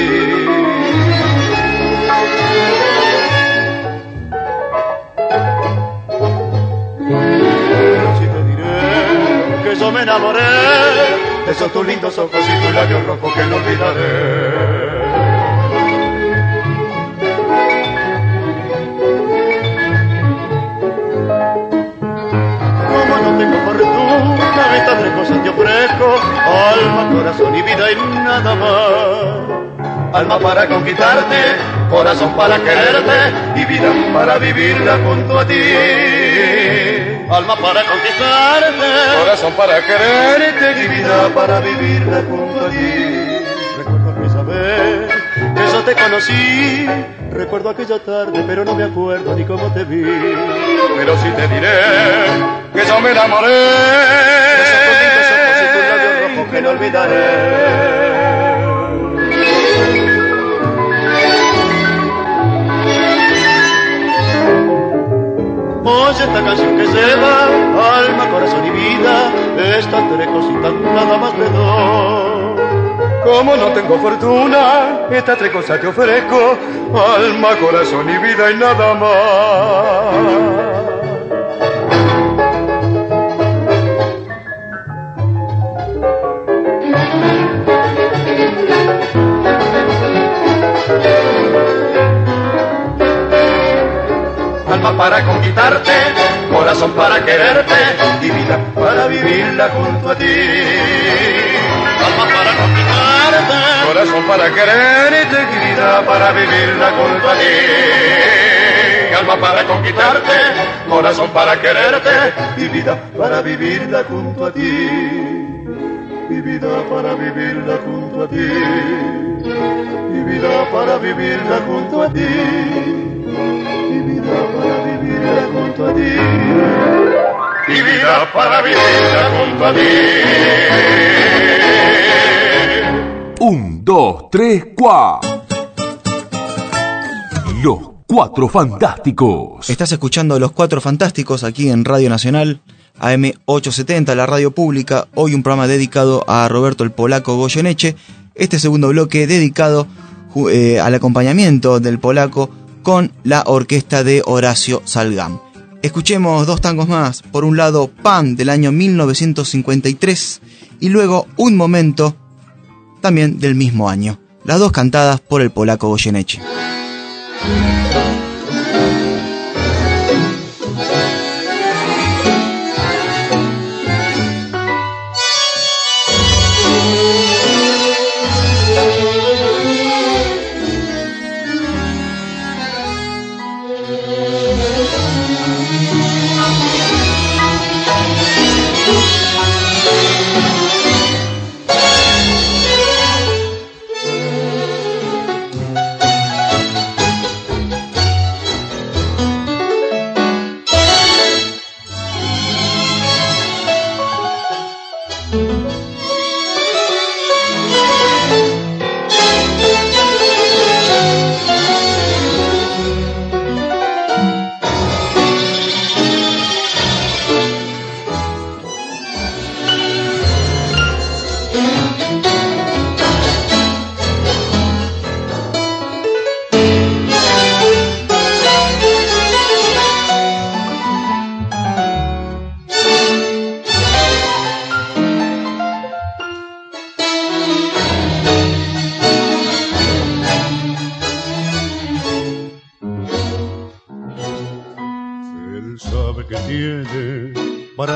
Que yo me enamoré de esos tus lindos ojos y tus labios rojos que no olvidaré. Como no tengo fortuna, estas tres cosas te ofrezco, alma, corazón y vida y nada más. Alma para conquistarte, corazón para quererte y vida para vivirla junto a ti. Alma para conquistarte, Corazón para quererte y vida para vivirla junto a ti. Recuerdo aquella vez que yo te conocí, recuerdo aquella tarde, pero no me acuerdo ni cómo te vi. Pero si te diré que yo me enamoré Esos tus lindos ojos y tus labios rojos que no olvidaré. Oye esta canción que lleva alma, corazón y vida, estas tres cositas nada más te doy. Como no tengo fortuna, estas tres cosas te ofrezco, alma, corazón y vida y nada más. Alma para conquistarte, corazón para quererte y vida para vivirla junto a ti. Alma para conquistarte, Corazón para quererte y vida para vivirla junto a ti. Alma para conquistarte, corazón para quererte y vida para vivirla junto a ti. Y vida para vivirla junto a ti. Y vida para vivirla junto a ti. Y vida vivirla junto a ti. Y vida para vivirla junto a ti. Un, dos, tres, cuá. Los cuatro fantásticos. Estás escuchando Los Cuatro Fantásticos aquí en Radio Nacional, AM870, la radio pública. Hoy un programa dedicado a Roberto el Polaco Goyeneche. Este segundo bloque dedicado eh, al acompañamiento del polaco con la orquesta de Horacio Salgam. Escuchemos dos tangos más. Por un lado, Pan del año 1953 y luego Un Momento también del mismo año. Las dos cantadas por el polaco Goyeneche.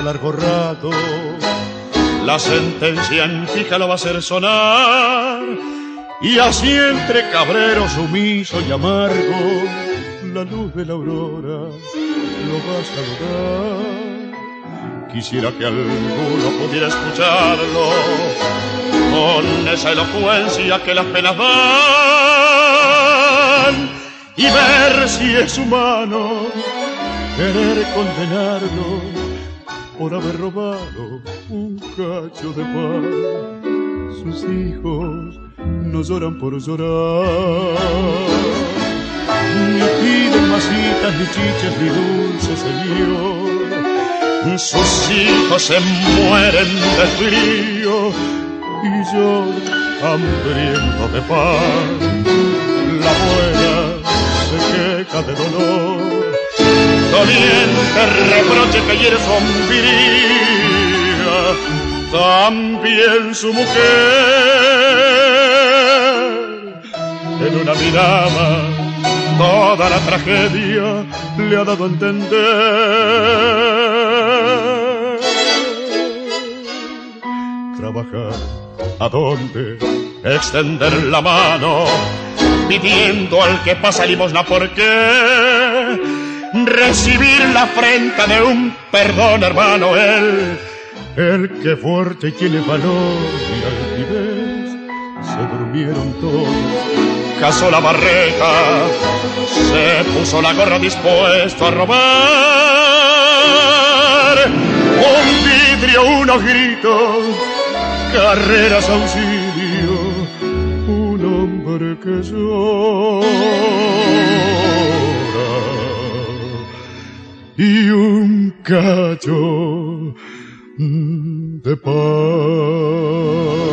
Largo rato. La sentencia en fija lo va a hacer sonar. Y así entre cabrero sumiso y amargo, la luz de la aurora lo va a saludar. Quisiera que alguno pudiera escucharlo con esa elocuencia que las penas dan y ver si es humano querer condenarlo por haber robado un cacho de pan. Sus hijos no lloran por llorar, ni piden masitas, ni chiches, ni dulces, señor. sus hijos se mueren de frío y yo hambriento de paz. La buena se queja de dolor, doliente reproche que hiere su hombría, también su mujer en una mirada toda la tragedia le ha dado a entender. Trabajar, ¿a dónde? Extender la mano, pidiendo al que pasa limosna, ¿por qué? Recibir la afrenta de un perdón, hermano, él, el que fuerte y tiene valor y altivez, se durmieron todos. Casó la barreca, se puso la gorra dispuesto a robar. Un vidrio, unos gritos, carreras, auxilio, un hombre que llora y un cacho de paz.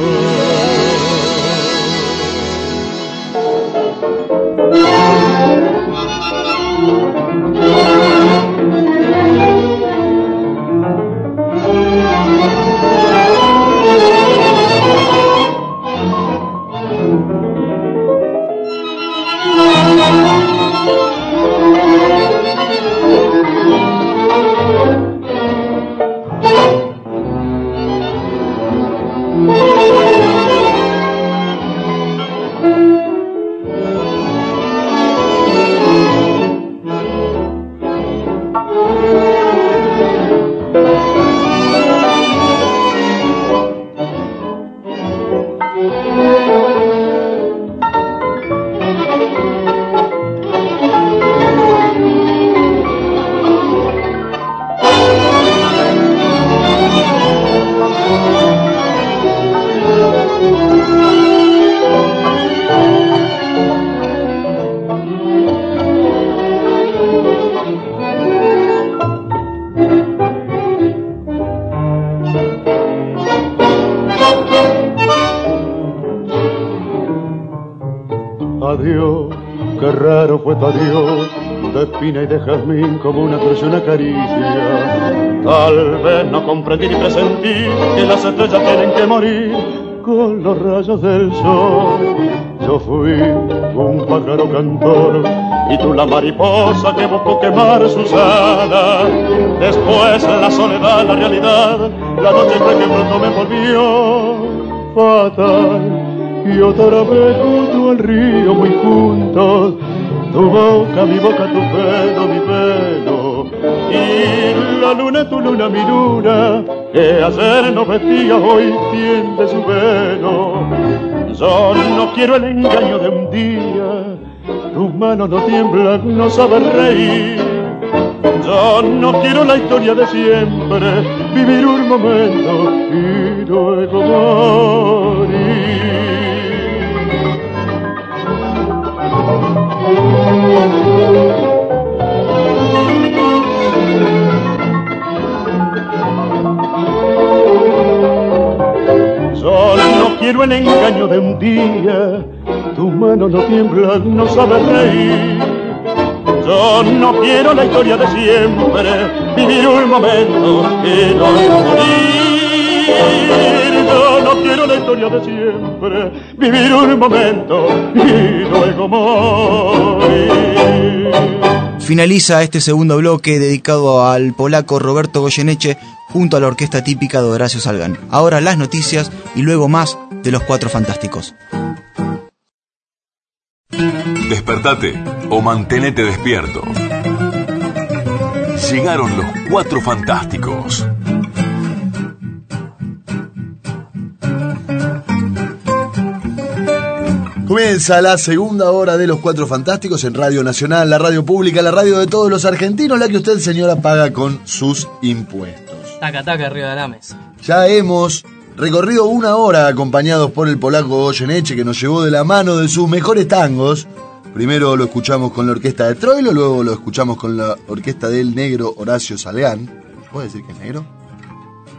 Y de jazmín como una una caricia. Tal vez no comprendí ni presentí que las estrellas tienen que morir con los rayos del sol. Yo fui un pájaro cantor y tú la mariposa que buscó quemar sus alas. Después la soledad, la realidad, la noche que pronto me volvió fatal y otra vez junto al río muy juntos, tu boca, mi boca, tu pelo, mi pelo, y la luna, tu luna, mi luna, que ayer nos vestía, hoy tiende su velo. Yo no quiero el engaño de un día, tus manos no tiemblan, no sabes reír. Yo no quiero la historia de siempre, vivir un momento y luego morir. Quiero el engaño de un día, tu mano no tiembla, no sabe reír. Yo no quiero la historia de siempre, vivir un momento y no morir. Yo la historia de siempre, vivir un momento y luego morir. Finaliza este segundo bloque dedicado al polaco Roberto Goyeneche junto a la orquesta típica de Horacio Salgan. Ahora las noticias y luego más de los Cuatro Fantásticos. Despertate o mantenete despierto. Llegaron los Cuatro Fantásticos. Comienza la segunda hora de los Cuatro Fantásticos en Radio Nacional, la radio pública, la radio de todos los argentinos, la que usted, señora, paga con sus impuestos. Taca, taca, arriba de la mesa. Ya hemos recorrido una hora acompañados por el polaco Goyeneche que nos llevó de la mano de sus mejores tangos. Primero lo escuchamos con la orquesta de Troilo, luego lo escuchamos con la orquesta del negro Horacio Salgán. puede decir que es negro?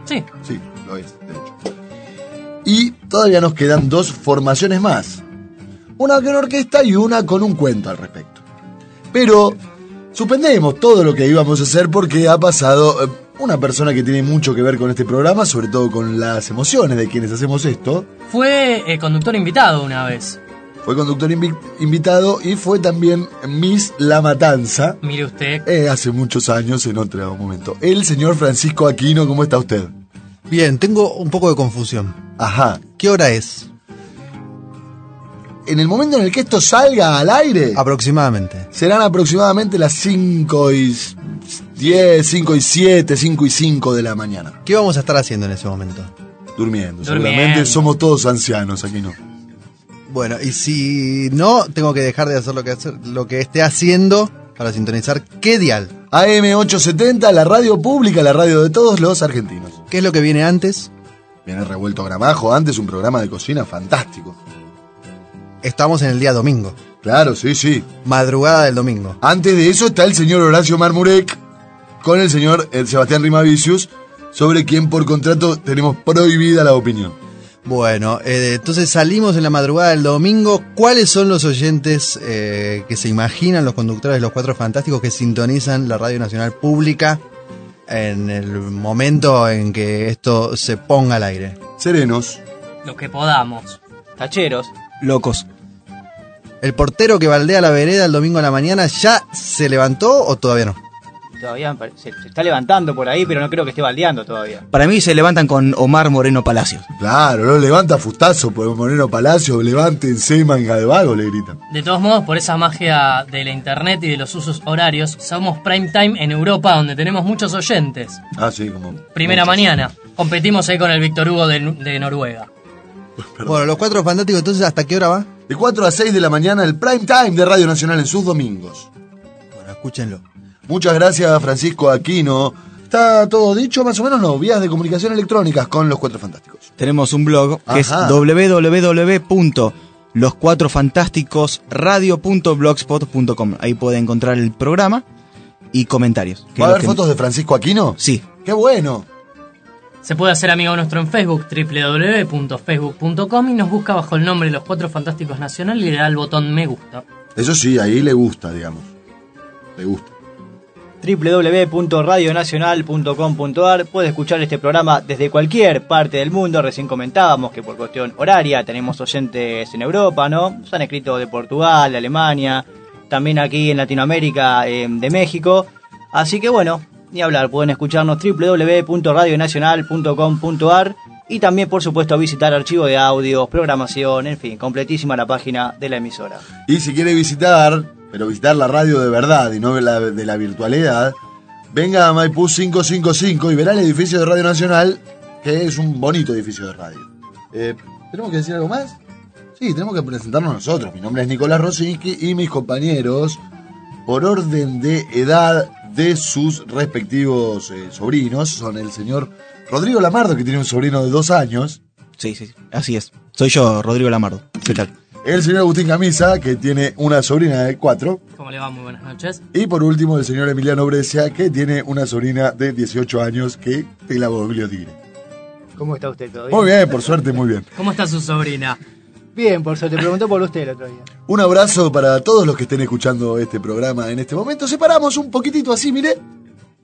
Sí, Sí, lo es, de hecho. Y todavía nos quedan dos formaciones más. Una con orquesta y una con un cuento al respecto. Pero suspendemos todo lo que íbamos a hacer porque ha pasado eh, una persona que tiene mucho que ver con este programa, sobre todo con las emociones de quienes hacemos esto. fue eh, conductor invitado una vez. Fue conductor invi- invitado y fue también Miss La Matanza. Mire usted, eh, hace muchos años en otro momento. El señor Francisco Aquino, ¿cómo está usted? Bien, tengo un poco de confusión. Ajá. ¿Qué hora es? En el momento en el que esto salga al aire, Aproximadamente. serán aproximadamente las 5 y 10, 5 y 7, 5 y 5 de la mañana. ¿Qué vamos a estar haciendo en ese momento? Durmiendo. Durmiendo. Seguramente somos todos ancianos aquí, ¿no? Bueno, y si no, tengo que dejar de hacer lo que, hacer- lo que esté haciendo para sintonizar qué dial. AM870, la radio pública, la radio de todos los argentinos. ¿Qué es lo que viene antes? Viene revuelto gramajo, antes un programa de cocina fantástico. Estamos en el día domingo. Claro, sí, sí. Madrugada del domingo. Antes de eso está el señor Horacio Marmurek con el señor Sebastián Rimavicius, sobre quien por contrato tenemos prohibida la opinión. Bueno, eh, entonces salimos en la madrugada del domingo. ¿Cuáles son los oyentes eh, que se imaginan, los conductores de los Cuatro Fantásticos que sintonizan la Radio Nacional Pública en el momento en que esto se ponga al aire? Serenos. lo que podamos. Tacheros. Locos. ¿El portero que baldea la vereda el domingo a la mañana ya se levantó o todavía no? Todavía se, se está levantando por ahí, pero no creo que esté baldeando todavía. Para mí se levantan con Omar Moreno Palacios. Claro, lo levanta Fustazo por Moreno Palacio, levántense manga de vago, le gritan. De todos modos, por esa magia de la internet y de los usos horarios, somos prime time en Europa, donde tenemos muchos oyentes. Ah, sí, como. Primera muchos. mañana. Competimos ahí con el Víctor Hugo de, de Noruega. Bueno, los Cuatro Fantásticos, entonces, ¿hasta qué hora va? De 4 a 6 de la mañana, el prime time de Radio Nacional en sus domingos. Bueno, escúchenlo. Muchas gracias, Francisco Aquino. ¿Está todo dicho? Más o menos no. Vías de comunicación electrónicas con los Cuatro Fantásticos. Tenemos un blog que Ajá. es www.loscuatrofantásticosradio.blogspot.com. Ahí puede encontrar el programa y comentarios. ¿Va a haber fotos de Francisco Aquino? Sí. ¡Qué bueno! Se puede hacer amigo nuestro en Facebook, www.facebook.com y nos busca bajo el nombre de Los Cuatro Fantásticos Nacional y le da el botón me gusta. Eso sí, ahí le gusta, digamos. Le gusta. www.radionacional.com.ar Puede escuchar este programa desde cualquier parte del mundo. Recién comentábamos que por cuestión horaria tenemos oyentes en Europa, ¿no? Nos han escrito de Portugal, de Alemania, también aquí en Latinoamérica, eh, de México. Así que bueno, ni hablar, pueden escucharnos www.radionacional.com.ar y también, por supuesto, visitar archivo de audios, programación, en fin, completísima la página de la emisora. Y si quiere visitar, pero visitar la radio de verdad y no la de la virtualidad, venga a Maipú 555 y verá el edificio de Radio Nacional, que es un bonito edificio de radio. Eh, ¿Tenemos que decir algo más? Sí, tenemos que presentarnos nosotros. Mi nombre es Nicolás Rosinski y mis compañeros, por orden de edad de sus respectivos eh, sobrinos, son el señor Rodrigo Lamardo, que tiene un sobrino de dos años, Sí, sí, así es. Soy yo, Rodrigo Lamardo. ¿Qué tal? el señor Agustín Camisa, que tiene una sobrina de cuatro, ¿Cómo le va? Muy buenas noches. Y por último, el señor Emiliano Brescia, que tiene una sobrina de 18 años que te la dire. ¿Cómo está usted todavía? Muy bien, por suerte, muy bien. ¿Cómo está su sobrina? Bien, por suerte. Preguntó por usted el otro día. Un abrazo para todos los que estén escuchando este programa en este momento. Separamos un poquitito así, mire.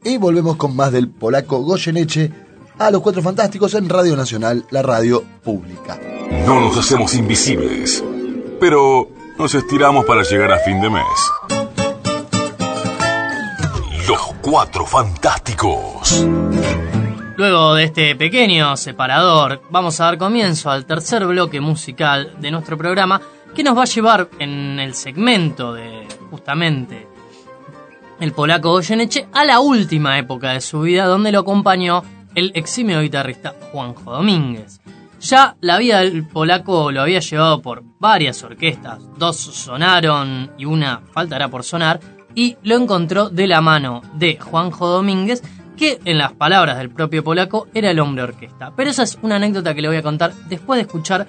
Y volvemos con más del polaco Goyeneche a los Cuatro Fantásticos en Radio Nacional, la radio pública. No nos hacemos invisibles, pero nos estiramos para llegar a fin de mes. Los Cuatro Fantásticos. Luego de este pequeño separador, vamos a dar comienzo al tercer bloque musical de nuestro programa que nos va a llevar en el segmento de justamente el polaco Goyeneche a la última época de su vida donde lo acompañó el eximio guitarrista Juanjo Domínguez. Ya la vida del polaco lo había llevado por varias orquestas, dos sonaron y una faltará por sonar, y lo encontró de la mano de Juanjo Domínguez, que en las palabras del propio polaco era el hombre orquesta. Pero esa es una anécdota que le voy a contar después de escuchar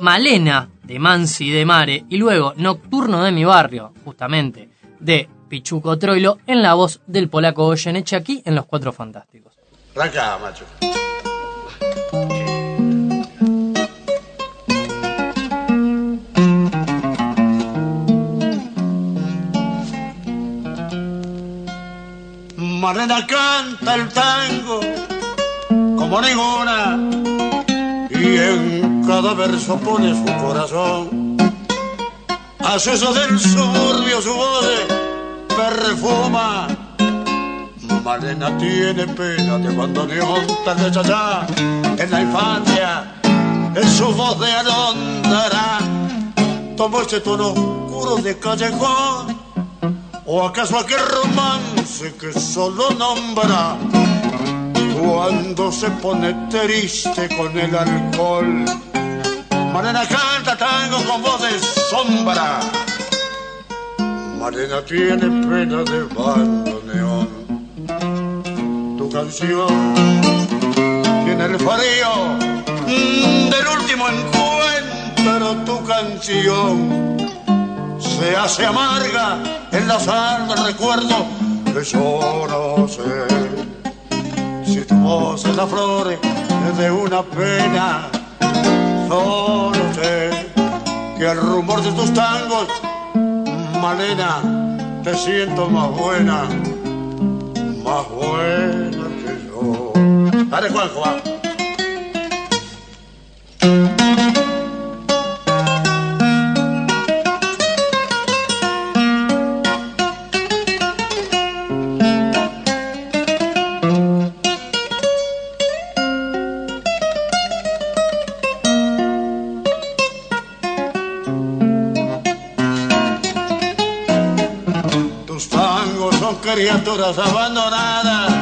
Malena de Mansi de Mare y luego Nocturno de mi barrio, justamente, de Pichuco Troilo en la voz del polaco Goyeneche aquí en Los Cuatro Fantásticos. Macho. Marlena canta el tango como ninguna y en cada verso pone su corazón. Hace del suburbio su voz perfuma. Marlena tiene pena de cuando monta de chachá en la infancia. En su voz de alondra tomó este tono oscuro de callejón. ¿O acaso aquel romance que solo nombra cuando se pone triste con el alcohol? Marena canta tango con voz de sombra. Marena tiene pena de bandoneón. Tu canción tiene el frío del último encuentro. Tu canción se hace amarga en la sal del recuerdo que yo sé si tu voz es la flor de una pena. Solo sé que el rumor de tus tangos Malena te siento más buena más buena que yo. Dale Juanjo va abandonadas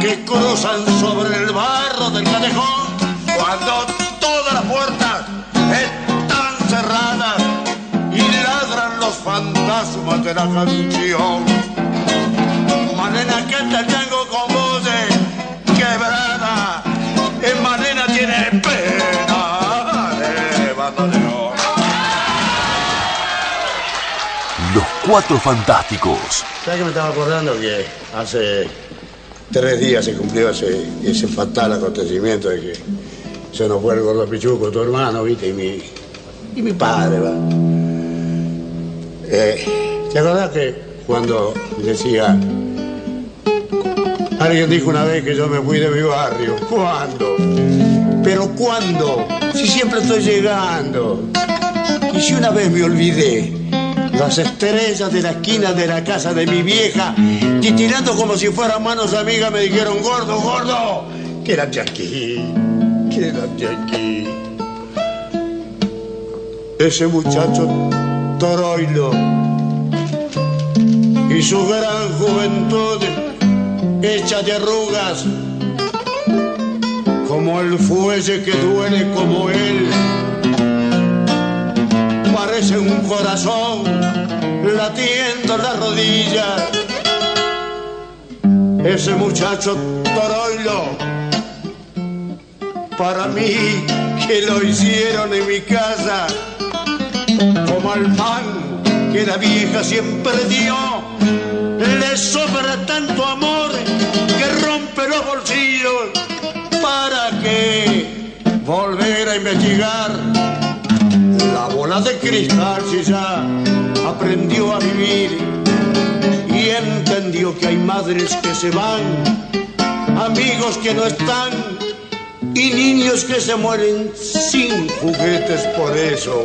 que cruzan sobre el barro del callejón cuando todas las puertas están cerradas y ladran los fantasmas de la canción. Cuatro Fantásticos. ¿Sabes que me estaba acordando que hace tres días se cumplió ese, ese fatal acontecimiento de que se nos fue el gordo Pichuco, tu hermano, viste, y mi, y mi padre, va. Eh, ¿Te acordás que cuando decía, alguien dijo una vez que yo me fui de mi barrio? ¿Cuándo? ¿Pero cuándo? Si siempre estoy llegando. Y si una vez me olvidé, las estrellas de la esquina de la casa de mi vieja, titirando como si fueran manos amigas, me dijeron, gordo, gordo, quédate aquí, quédate aquí. Ese muchacho Toroilo y su gran juventud hecha de arrugas, como el fuelle que duele como él parece un corazón latiendo en las rodillas. Ese muchacho Toroilo, para mí que lo hicieron en mi casa, como al pan que la vieja siempre dio, le sobra tanto amor que rompe los bolsillos. ¿Para qué volver a investigar? La bola de cristal si ya aprendió a vivir y entendió que hay madres que se van, amigos que no están y niños que se mueren sin juguetes por eso.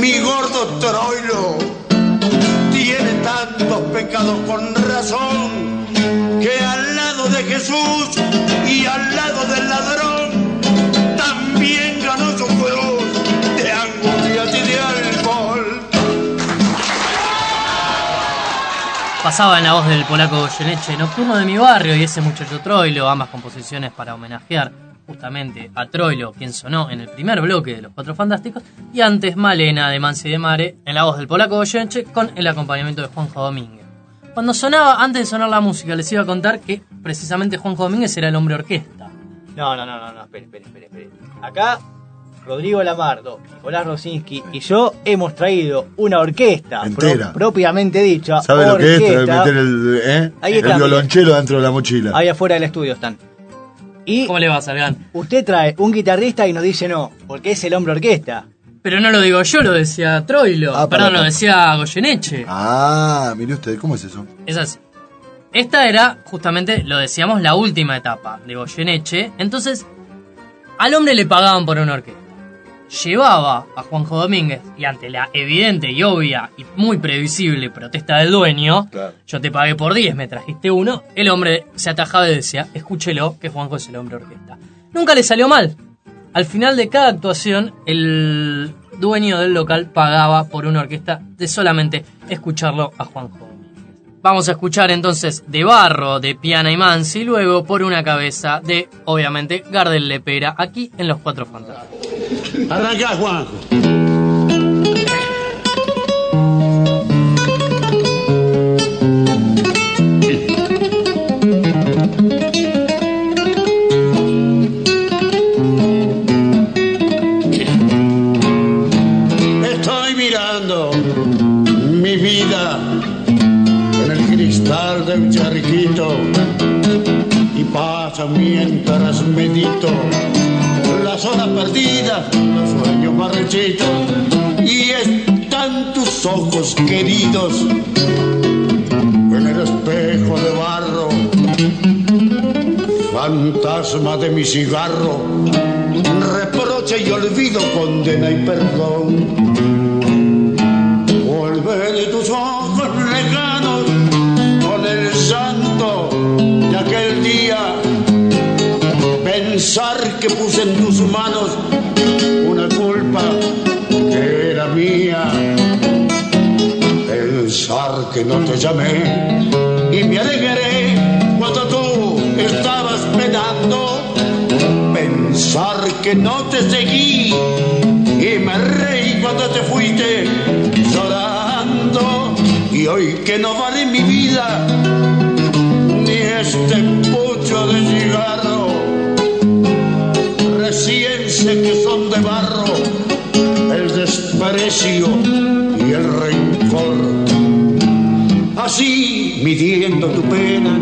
Mi gordo Troilo tiene tantos pecados con razón que al lado de Jesús y al lado del ladrón Pasaba en la voz del polaco Goyeneche, Nocturno de mi barrio y ese muchacho Troilo, ambas composiciones para homenajear justamente a Troilo, quien sonó en el primer bloque de Los Cuatro Fantásticos, y antes Malena de Mansi de Mare en la voz del polaco Goyeneche con el acompañamiento de Juanjo Domínguez. Cuando sonaba, antes de sonar la música, les iba a contar que precisamente Juanjo Domínguez era el hombre orquesta. No, no, no, no, no, espere, espere, espere. Acá Rodrigo Lamardo, Nicolás Rosinski y yo hemos traído una orquesta pro- Entera. propiamente dicha. ¿Sabe lo que es? orquesta. Meter el, ¿eh? Ahí el está. violonchelo dentro de la mochila. Ahí afuera del estudio están. Y ¿Cómo le va, Salgan? usted trae un guitarrista y nos dice no, porque es el hombre orquesta. Pero no lo digo yo, lo decía Troilo. Ah, Perdón, para- lo decía Goyeneche. Ah, mire usted, ¿cómo es eso? Es así. Esta era, justamente, lo decíamos, la última etapa de Goyeneche. Entonces, al hombre le pagaban por una orquesta. Llevaba a Juanjo Domínguez y ante la evidente y obvia y muy previsible protesta del dueño, Claro. yo te pagué por 10, me trajiste uno, el hombre se atajaba y decía, escúchelo, que Juanjo es el hombre orquesta. Nunca le salió mal. Al final de cada actuación, el dueño del local pagaba por una orquesta de solamente escucharlo a Juanjo. Vamos a escuchar entonces De Barro de Piana y Mansi, luego por una cabeza de, obviamente, Gardel Lepera, aquí en Los Cuatro Fantásticos. Arranca, Juanjo. Cristal de un charquito y pasa mientras medito las horas perdidas, los sueños marchitos y están tus ojos queridos en el espejo de barro, fantasma de mi cigarro, reproche y olvido, condena y perdón. Vuelve de tus ojos pensar que puse en tus manos una culpa que era mía. Pensar que no te llamé y me alegré cuando tú estabas penando. Pensar que no te seguí y me reí cuando te fuiste llorando. Y hoy que no vale mi vida ni este pucho de cigarro y el rencor. Así midiendo tu pena,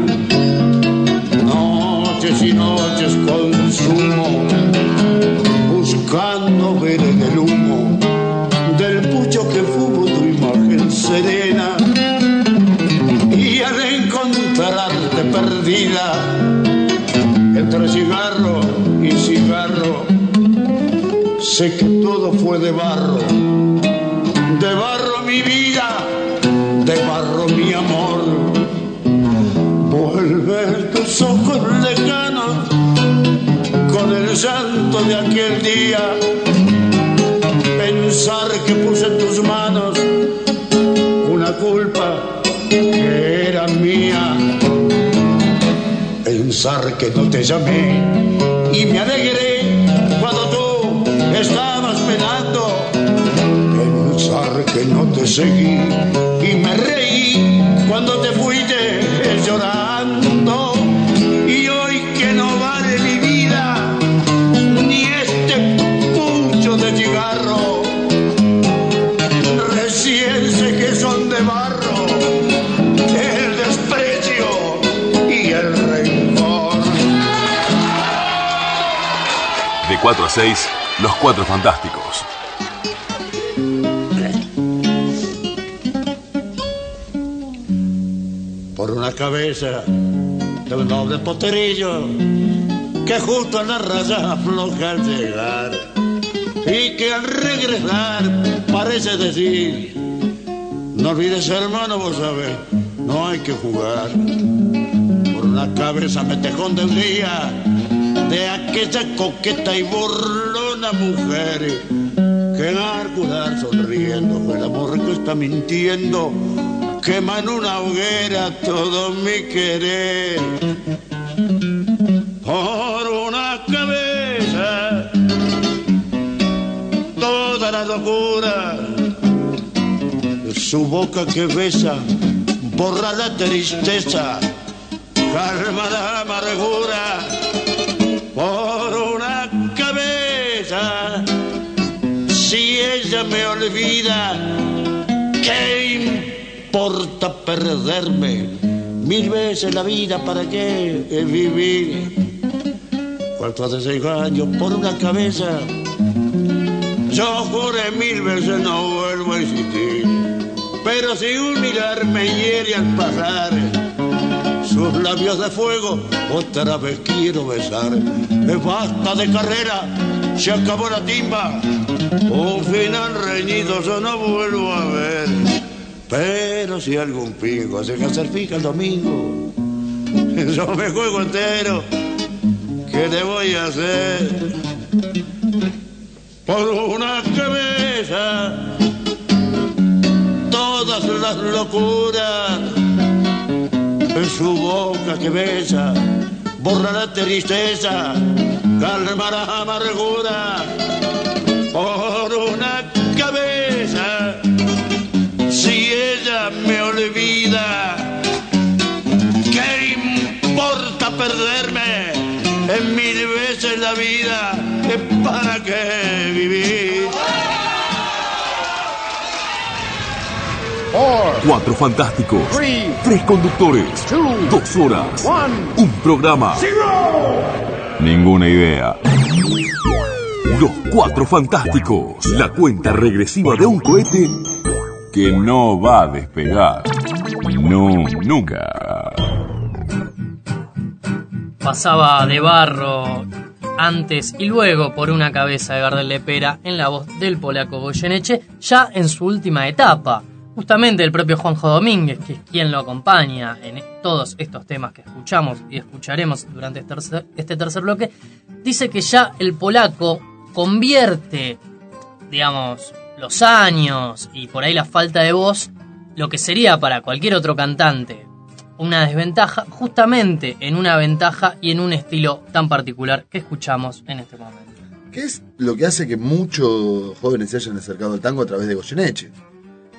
sé que todo fue de barro, de barro mi vida, de barro mi amor. Vuelve tus ojos lejanos con el santo de aquel día, pensar que puse en tus manos una culpa que era mía pensar que no te llamé y me alegré estabas penando. Pensar que no te seguí y me reí cuando te fuiste llorando. Y hoy que no vale mi vida ni este pucho de cigarro, recién sé que son de barro el desprecio y el rencor. De 4 a 6, Los Cuatro Fantásticos. por una cabeza de un noble poterillo que justo a la raya afloja al llegar y que al regresar parece decir no olvides hermano vos sabés no hay que jugar por una cabeza me tejón de un día de aquella coqueta y burlona mujer que al curar sonriendo el amor que está mintiendo quema en una hoguera todo mi querer. Por una cabeza toda la locura su boca que besa borra la tristeza calma la amargura ella me olvida, ¿qué importa perderme? Mil veces la vida, ¿para qué vivir? Cuarto hace seis años por una cabeza, yo juré mil veces no vuelvo a existir. Pero si un mirar me hiere al pasar, sus labios de fuego otra vez quiero besar. Me basta de carrera, se acabó la timba. Un final reñido yo no vuelvo a ver. Pero si algún pingo hace hacer fija el domingo, yo me juego entero. ¿Qué le voy a hacer? Por una cabeza, todas las locuras en su boca que besa, borrará tristeza, calmará amargura la vida, ¿para qué vivir? Cuatro fantásticos. Tres conductores. Dos horas. Un programa. Ninguna idea. Los cuatro fantásticos. La cuenta regresiva de un cohete que no va a despegar. No, nunca. Pasaba de barro antes y luego por una cabeza de Gardel Lepera en la voz del polaco Goyeneche, ya en su última etapa. Justamente el propio Juanjo Domínguez, que es quien lo acompaña en todos estos temas que escuchamos y escucharemos durante este tercer, este tercer bloque, dice que ya el polaco convierte, digamos, los años y por ahí la falta de voz, lo que sería para cualquier otro cantante una desventaja, justamente en una ventaja y en un estilo tan particular que escuchamos en este momento. ¿Qué es lo que hace que muchos jóvenes se hayan acercado al tango a través de Goyeneche?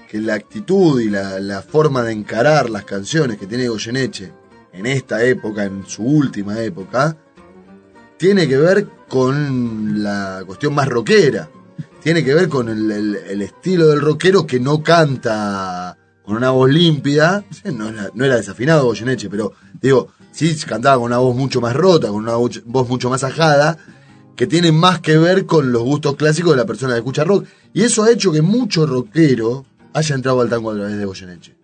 Que la actitud y la, forma de encarar las canciones que tiene Goyeneche en esta época, en su última época, tiene que ver con la cuestión más rockera. Tiene que ver con el, el- el estilo del rockero que no canta con una voz límpida. No era, no era desafinado Goyeneche, pero digo, sí cantaba con una voz mucho más rota, con una voz voz mucho más ajada, que tiene más que ver con los gustos clásicos de la persona que escucha rock. Y eso ha hecho que mucho rockero haya entrado al tango a través de Goyeneche.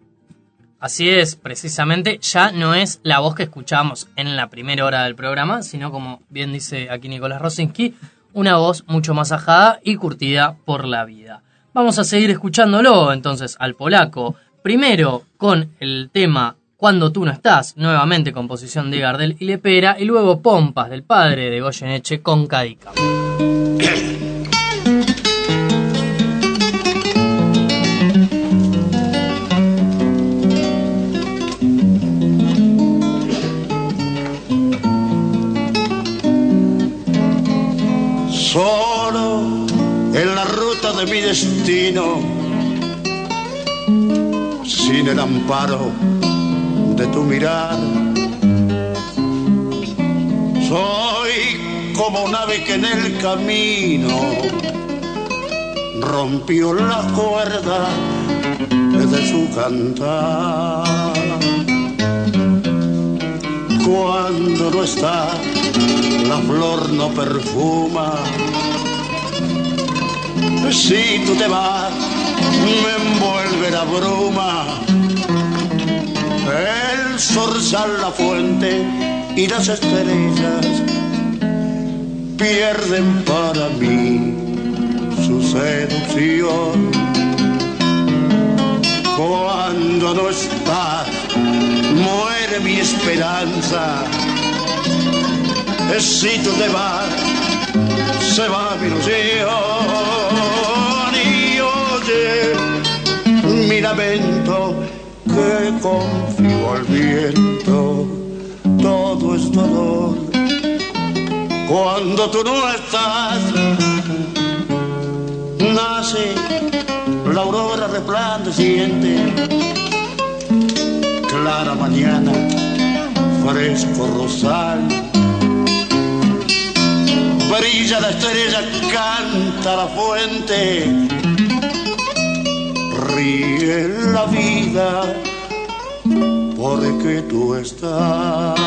Así es, precisamente ya no es la voz que escuchamos en la primera hora del programa, sino como bien dice aquí Nicolás Rosinski, una voz mucho más ajada y curtida por la vida. Vamos a seguir escuchándolo entonces al polaco, primero con el tema Cuando tú no estás, nuevamente composición de Gardel y Lepera, y luego Pompas del padre de Goyeneche con Cadica. Solo en la ruta de mi destino, sin el amparo de tu mirar. Soy como un ave que en el camino rompió la cuerda de su cantar. Cuando no está, la flor no perfuma. Si tú te vas, me envuelve la bruma. El zorzal, la fuente y las estrellas pierden para mí su seducción. Cuando no estás, muere mi esperanza. Si tú te vas, se va mi ilusión. Y oye, mi lamento que confío al viento, todo es dolor. Cuando tú no estás, nace la aurora resplandeciente, clara mañana, fresco rosal. Brilla la estrella, canta la fuente, ríe la vida porque tú estás.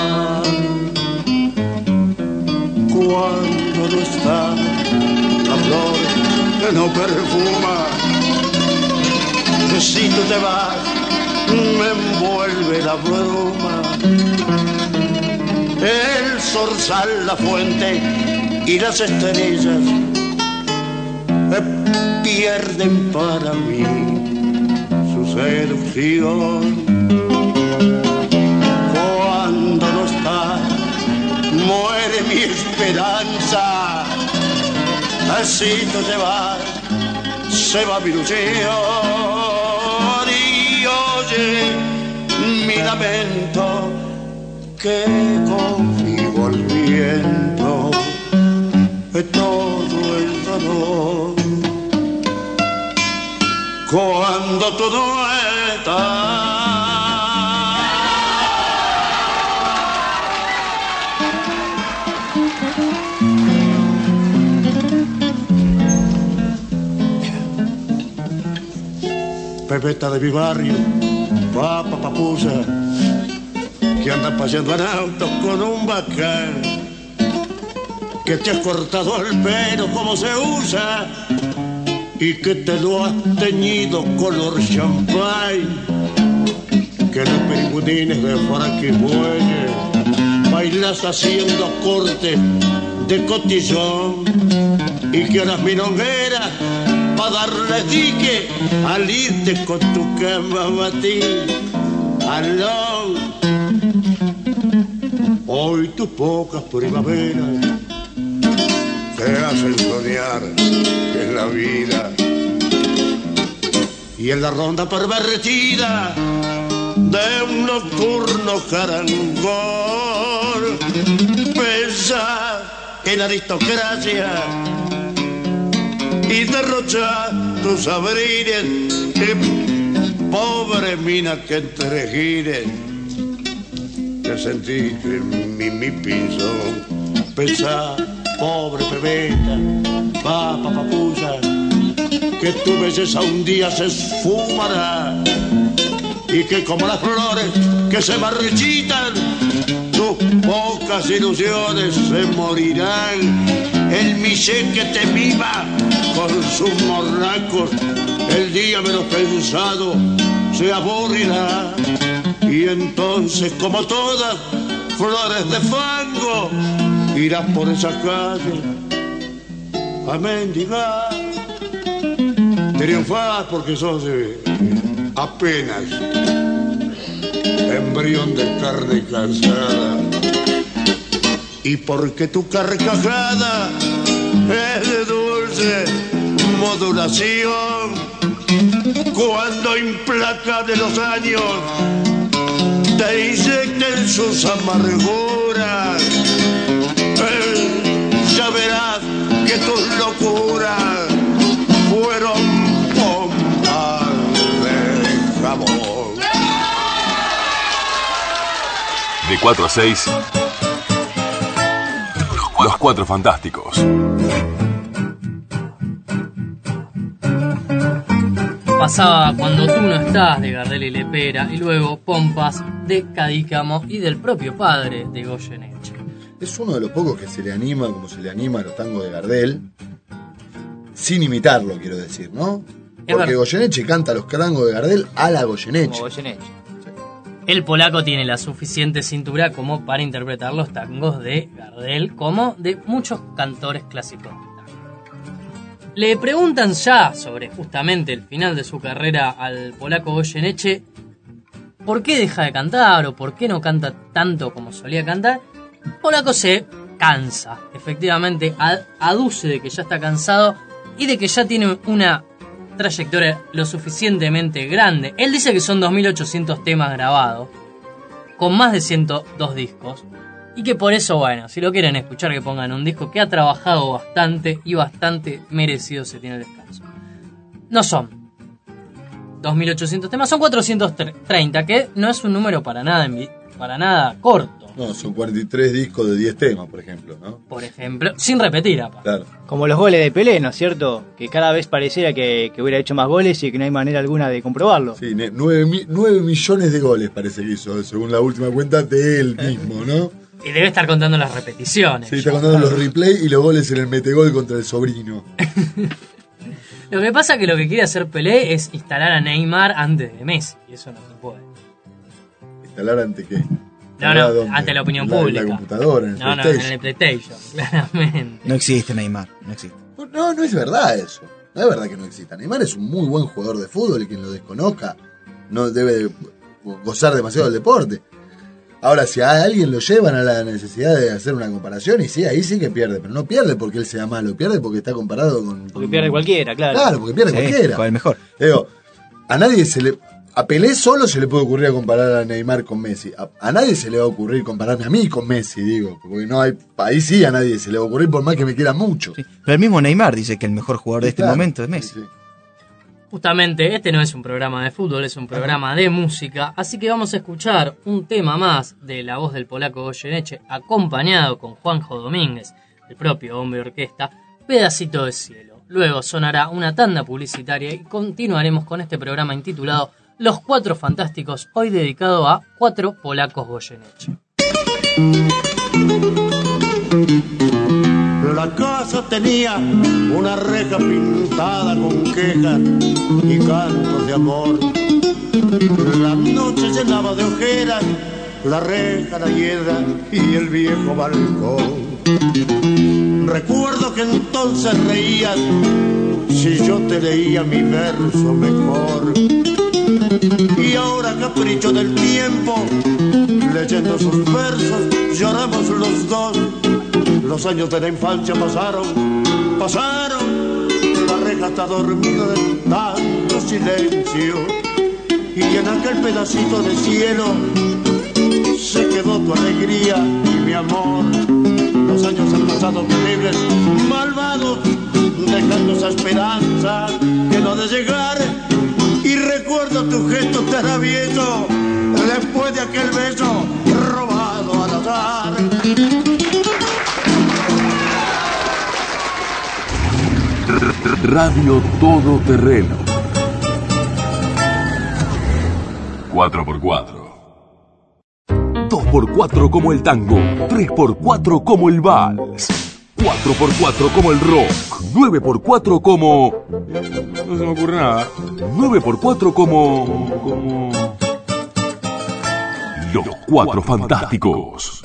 Cuando no está la flor no perfuma, si tú te vas me envuelve la bruma. El zorzal, la fuente y las estrellas pierden para mí su seducción. Cuando no está, muere mi esperanza. Así tú te vas, se va mi ilusión y oye mi lamento que conmigo al viento Cuando tú no estás. Pepeta de mi barrio, papa papusa, que anda paseando en auto con un bacán, que te has cortado el pelo como se usa y que te lo has teñido color champagne, que los pericutines de Frankie Muelle bailas haciendo corte de cotillón y que las milongueras pa' darle dique al irte con tu cama batir alón. Hoy tus pocas primaveras te hacen soñar en la vida. Y en la ronda pervertida de un nocturno carangol pensar en aristocracia y derrocha tus abrires y pobre mina que entre gires te sentiste en mi, mi piso pensar pobre pebeta papa papusa que tu belleza un día se esfumará y que como las flores que se marchitan tus pocas ilusiones se morirán. El miché que te viva con sus morracos el día menos pensado se aburrirá. Y entonces como todas flores de fango irás por esa calle a mendigar. Triunfar porque sos apenas embrión de carne cansada y porque tu carcajada es de dulce modulación cuando implacable los años te inyecten sus amarguras 4 a 6. Los Cuatro Fantásticos. Pasaba Cuando tú no estás de Gardel y Lepera y luego Pompas de Cadícamo y del propio padre de Goyeneche. Es uno de los pocos que se le anima, como se le anima a los tangos de Gardel, sin imitarlo, quiero decir, ¿no? Porque. Goyeneche canta los tangos de Gardel a la Goyeneche. Como Goyeneche. El polaco tiene la suficiente cintura como para interpretar los tangos de Gardel como de muchos cantores clásicos. Le preguntan ya sobre justamente el final de su carrera al polaco Goyeneche por qué deja de cantar o por qué no canta tanto como solía cantar. Polaco se cansa, efectivamente, ad- aduce de que ya está cansado y de que ya tiene una trayectoria lo suficientemente grande. Él dice que son 2.800 temas grabados, con más de 102 discos, y que por eso, bueno, si lo quieren escuchar, que pongan un disco que ha trabajado bastante y bastante merecido se tiene el descanso. No son 2.800 temas, son 430, que no es un número para nada, para nada corto. No, son 43 discos de 10 temas, por ejemplo, ¿no? Por ejemplo, sin repetir, apa. Claro. Como los goles de Pelé, ¿no es cierto? Que cada vez pareciera que, que hubiera hecho más goles y que no hay manera alguna de comprobarlo. Sí, 9, millones de goles parece que hizo, según la última cuenta de él mismo, ¿no? Y debe estar contando las repeticiones. Sí, está contando los replays y los goles en el metegol contra el sobrino. Lo que pasa es que lo que quiere hacer Pelé es instalar a Neymar antes de Messi, y eso no se puede. ¿Instalar ante qué? No, no, ante la opinión La- pública. La computadora, en el No, no, en el PlayStation, claramente. No existe Neymar, no existe. No, no es verdad eso. No es verdad que no exista. Neymar es un muy buen jugador de fútbol y quien lo desconozca no debe gozar demasiado del deporte. Ahora, si a alguien lo llevan a la necesidad de hacer una comparación, y sí, ahí sí que pierde, pero no pierde porque él sea malo, pierde porque está comparado con. Porque pierde cualquiera, claro. Claro, porque pierde Sí, cualquiera. con el mejor. Digo, a nadie se le. A Pelé solo se le puede ocurrir a comparar a Neymar con Messi. A, a nadie se le va a ocurrir compararme a mí con Messi, digo. Porque no hay. Ahí sí a nadie se le va a ocurrir por más que me quiera mucho. Sí. Pero el mismo Neymar dice que el mejor jugador de este Claro, momento es Messi. sí, sí. Justamente, este no es un programa de fútbol, es un programa de música, así que vamos a escuchar un tema más de la voz del polaco Goyeneche, acompañado con Juanjo Domínguez, el propio hombre orquesta, Pedacito de Cielo. Luego sonará una tanda publicitaria y continuaremos con este programa intitulado Los Cuatro Fantásticos, hoy dedicado a cuatro polacos Goyeneche. La casa tenía una reja pintada con quejas y cantos de amor. La noche llenaba de ojeras la reja, la hiedra y el viejo balcón. Recuerdo que entonces reías si yo te leía mi verso mejor. Capricho del tiempo, leyendo sus versos, lloramos los dos. Los años de la infancia pasaron, pasaron. La reja está dormida de tanto silencio. Y en aquel pedacito de cielo se quedó tu alegría y mi amor. Los años han pasado terribles, malvados, dejando esa esperanza que no de llegar. Recuerdo tu gesto travieso después de aquel beso robado al azar. Radio Todoterreno. 4x4. 2x4 como el tango. 3x4 como el vals. 4x4 como el rock. 9x4 como... No se me ocurre nada. 9x4 como... como... Los Cuatro Fantásticos.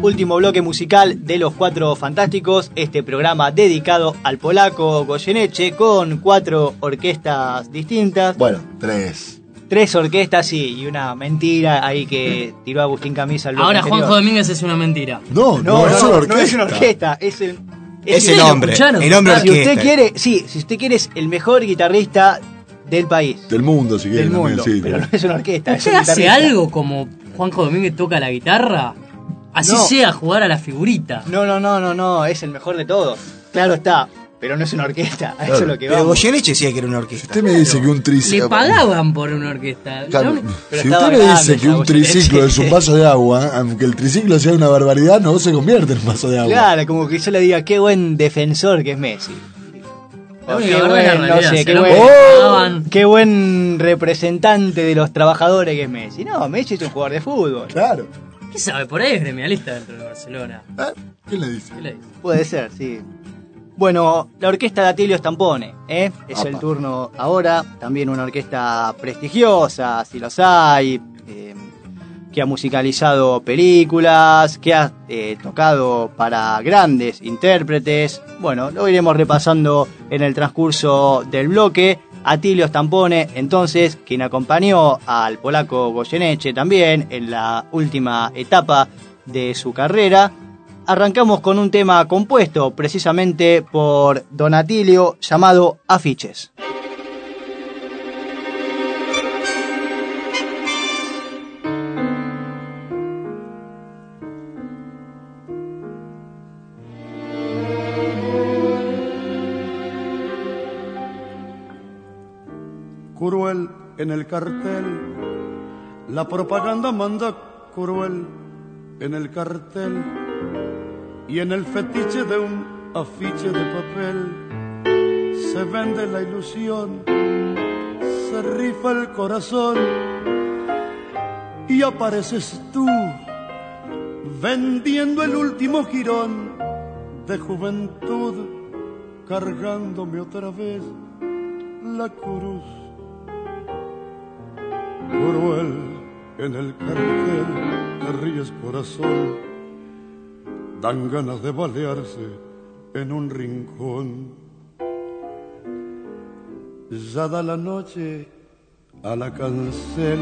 Último bloque musical de los Cuatro Fantásticos, este programa dedicado al polaco Goyeneche con cuatro orquestas distintas. Bueno, tres. Tres orquestas, sí, y una mentira ahí que tiró Agustín Camisa al Ahora anterior. Juanjo Domínguez es una mentira. No, no, No, es no, una no, orquesta. es una orquesta, es el... Es el- el hombre, el hombre Si usted quiere, sí, si usted quiere es el mejor guitarrista del país, Del mundo, si quieren. del también, mundo, sí. pero no es una orquesta, es ¿Usted un hace algo como Juanjo Domínguez toca la guitarra? Así No. sea jugar a la figurita. No, no, no, no, no, es el mejor de todos. Claro está, pero no es una orquesta, a eso es lo que Pero vamos. Goyeneche decía que era una orquesta. Usted me dice que un Le triciclo. pagaban por una orquesta. Claro, Pero si usted me dice que un triciclo es un vaso de agua, aunque el triciclo sea una barbaridad, no se convierte en un vaso de agua. Claro, como que yo le diga qué buen defensor que es Messi. Qué buen, no sé, qué qué representante de los trabajadores que es Messi. No, Messi es un jugador de fútbol. Claro. ¿Qué sabe? Por ahí es gremialista dentro de Barcelona. ¿Ah? ¿Quién le dice? ¿Qué le dice? Puede ser, sí. Bueno, la orquesta de Atilio Stampone, ¿eh? Es el turno ahora. También una orquesta prestigiosa, si los hay, eh, que ha musicalizado películas, que ha eh, tocado para grandes intérpretes. Bueno, lo iremos repasando en el transcurso del bloque. Atilio Stampone, entonces, quien acompañó al polaco Goyeneche también en la última etapa de su carrera. Arrancamos con un tema compuesto precisamente por Don Atilio llamado Afiches. cruel en el cartel. La propaganda manda cruel en el cartel y en el fetiche de un afiche de papel se vende la ilusión, se rifa el corazón y apareces tú vendiendo el último jirón de juventud, cargándome otra vez la cruz. Cruel en el cartel, te ríes corazón, dan ganas de balearse en un rincón. Ya da la noche a la cancel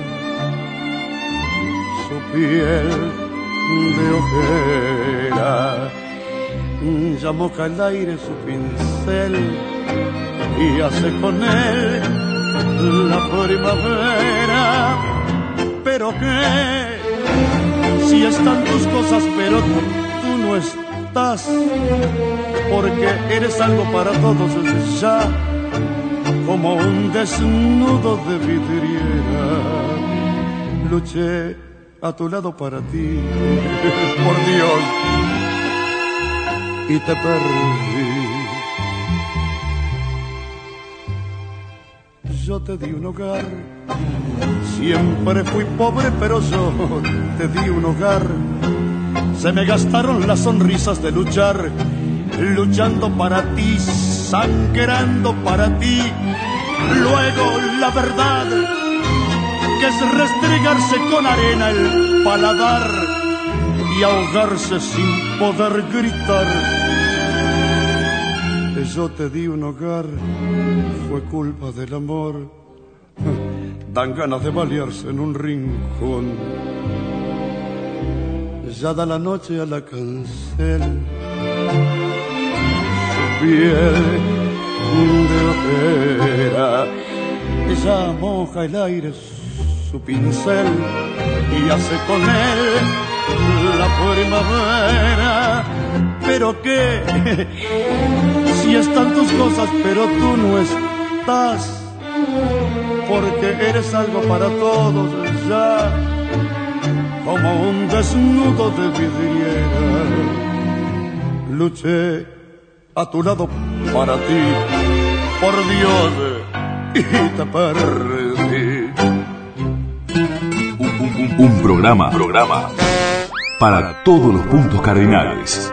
su piel de ojera, ya moja el aire su pincel y hace con él la primavera. Pero que si están tus cosas, pero no estás, porque eres algo para todos ya, como un desnudo de vidriera. Luché a tu lado para ti, por Dios, y te perdí. Yo te di un hogar, siempre fui pobre, pero yo te di un hogar. Se me gastaron las sonrisas de luchar, luchando para ti, sangrando para ti. Luego la verdad, que es restregarse con arena el paladar y ahogarse sin poder gritar. Yo te di un hogar, fue culpa del amor. Dan ganas de balearse en un rincón. Ya da la noche a la cancel. Su piel de ojera. Ella moja el aire su pincel y hace con él la primavera. Pero qué, si están tus cosas, pero tú no estás, porque eres algo para todos ya, como un desnudo de vidriera. Luché a tu lado para ti, por Dios, y te perdí. Un, programa para todos los puntos cardinales.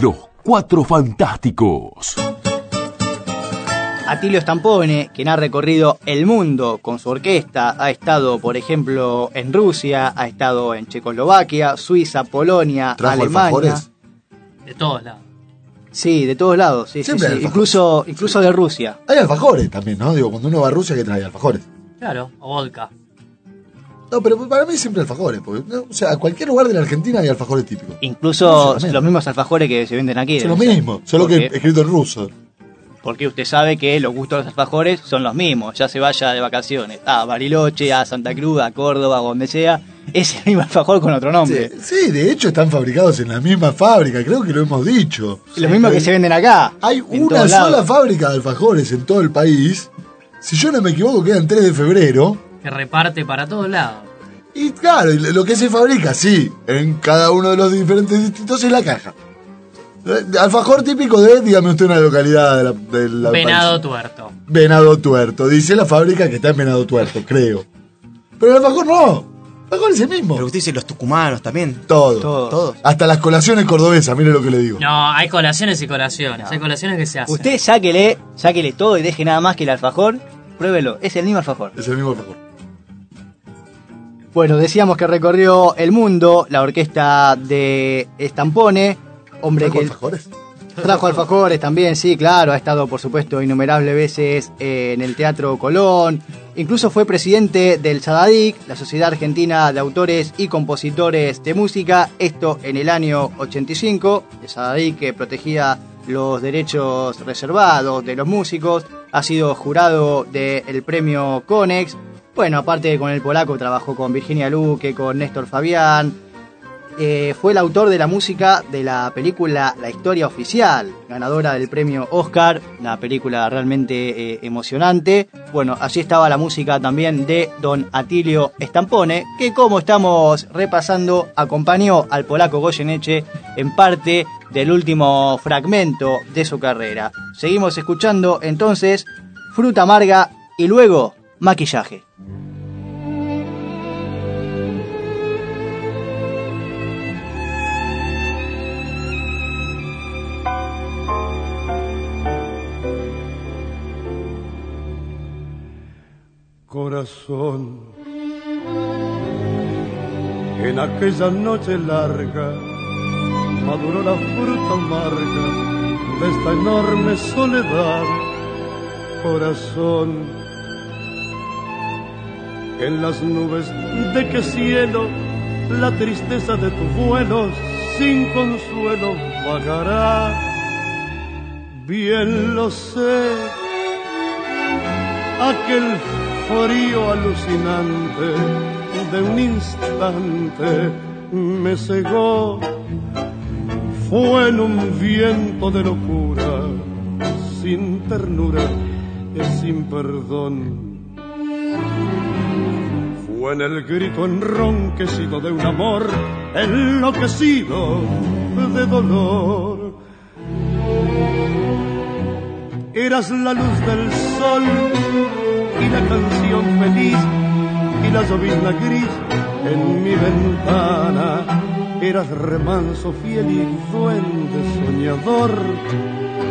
Los Cuatro Fantásticos. Atilio Stampone, quien ha recorrido el mundo con su orquesta, ha estado, por ejemplo, en Rusia, ha estado en Checoslovaquia, Suiza, Polonia, ¿Trajo Alemania. alfajores? De todos lados. Sí, de todos lados, sí. Incluso, incluso de Rusia. Hay alfajores también, ¿no? Digo, cuando uno va a Rusia, que trae alfajores? Claro, o vodka. No, pero para mí siempre alfajores. Porque, ¿no? O sea, a cualquier lugar de la Argentina hay alfajores típicos. Incluso los mismos alfajores que se venden aquí. Es lo o sea, mismo, solo que escrito en ruso. Porque usted sabe que los gustos de los alfajores son los mismos, ya se vaya de vacaciones a Bariloche, a Santa Cruz, a Córdoba, a donde sea, es el mismo alfajor con otro nombre. Sí, de hecho están fabricados en la misma fábrica, creo que lo hemos dicho. Lo mismo que se venden acá. Hay una sola lados. fábrica de alfajores en todo el país. Si yo no me equivoco, quedan 3 de febrero. Que reparte para todos lados. Y claro, lo que se fabrica, sí, en cada uno de los diferentes distritos es la caja. Eh, Alfajor típico de, dígame usted una localidad de la, del Venado país. tuerto. Venado Tuerto. Dice la fábrica que está en Venado Tuerto, creo. Pero el alfajor no. El alfajor es el mismo. Pero usted dice los tucumanos también. Todo. Todo. Hasta las colaciones cordobesas, mire lo que le digo. No, hay colaciones y colaciones. Hay colaciones que se hacen. Usted sáquele, sáquele todo y deje nada más que el alfajor, pruébelo, es el mismo alfajor. Es el mismo alfajor. Bueno, decíamos que recorrió el mundo la orquesta de Estampone, hombre ¿Trajo que alfajores? trajo alfajores también, sí, claro, ha estado por supuesto innumerables veces eh, en el Teatro Colón, incluso fue presidente del SADADIC, la Sociedad Argentina de Autores y Compositores de Música, esto en el año 85, el SADADIC que protegía los derechos reservados de los músicos, ha sido jurado del premio Conex, bueno, aparte con el polaco trabajó con Virginia Luque, con Néstor Fabián, eh, fue el autor de la música de la película La Historia Oficial, ganadora del premio Oscar, una película realmente eh, emocionante. Bueno, allí estaba la música también de don Atilio Estampone, que como estamos repasando, acompañó al polaco Goyeneche en parte del último fragmento de su carrera. Seguimos escuchando entonces Fruta Amarga y luego Maquillaje. Corazón. En aquella noche larga maduró la fruta amarga de esta enorme soledad, corazón. En las nubes de qué cielo la tristeza de tu vuelo sin consuelo vagará. Bien lo sé, aquel frío alucinante de un instante me cegó. Fue en un viento de locura, sin ternura y sin perdón. Fue en el grito enronquecido de un amor enloquecido de dolor. Eras la luz del sol y la canción feliz y la llovizna gris en mi ventana. Eras remanso fiel y duende soñador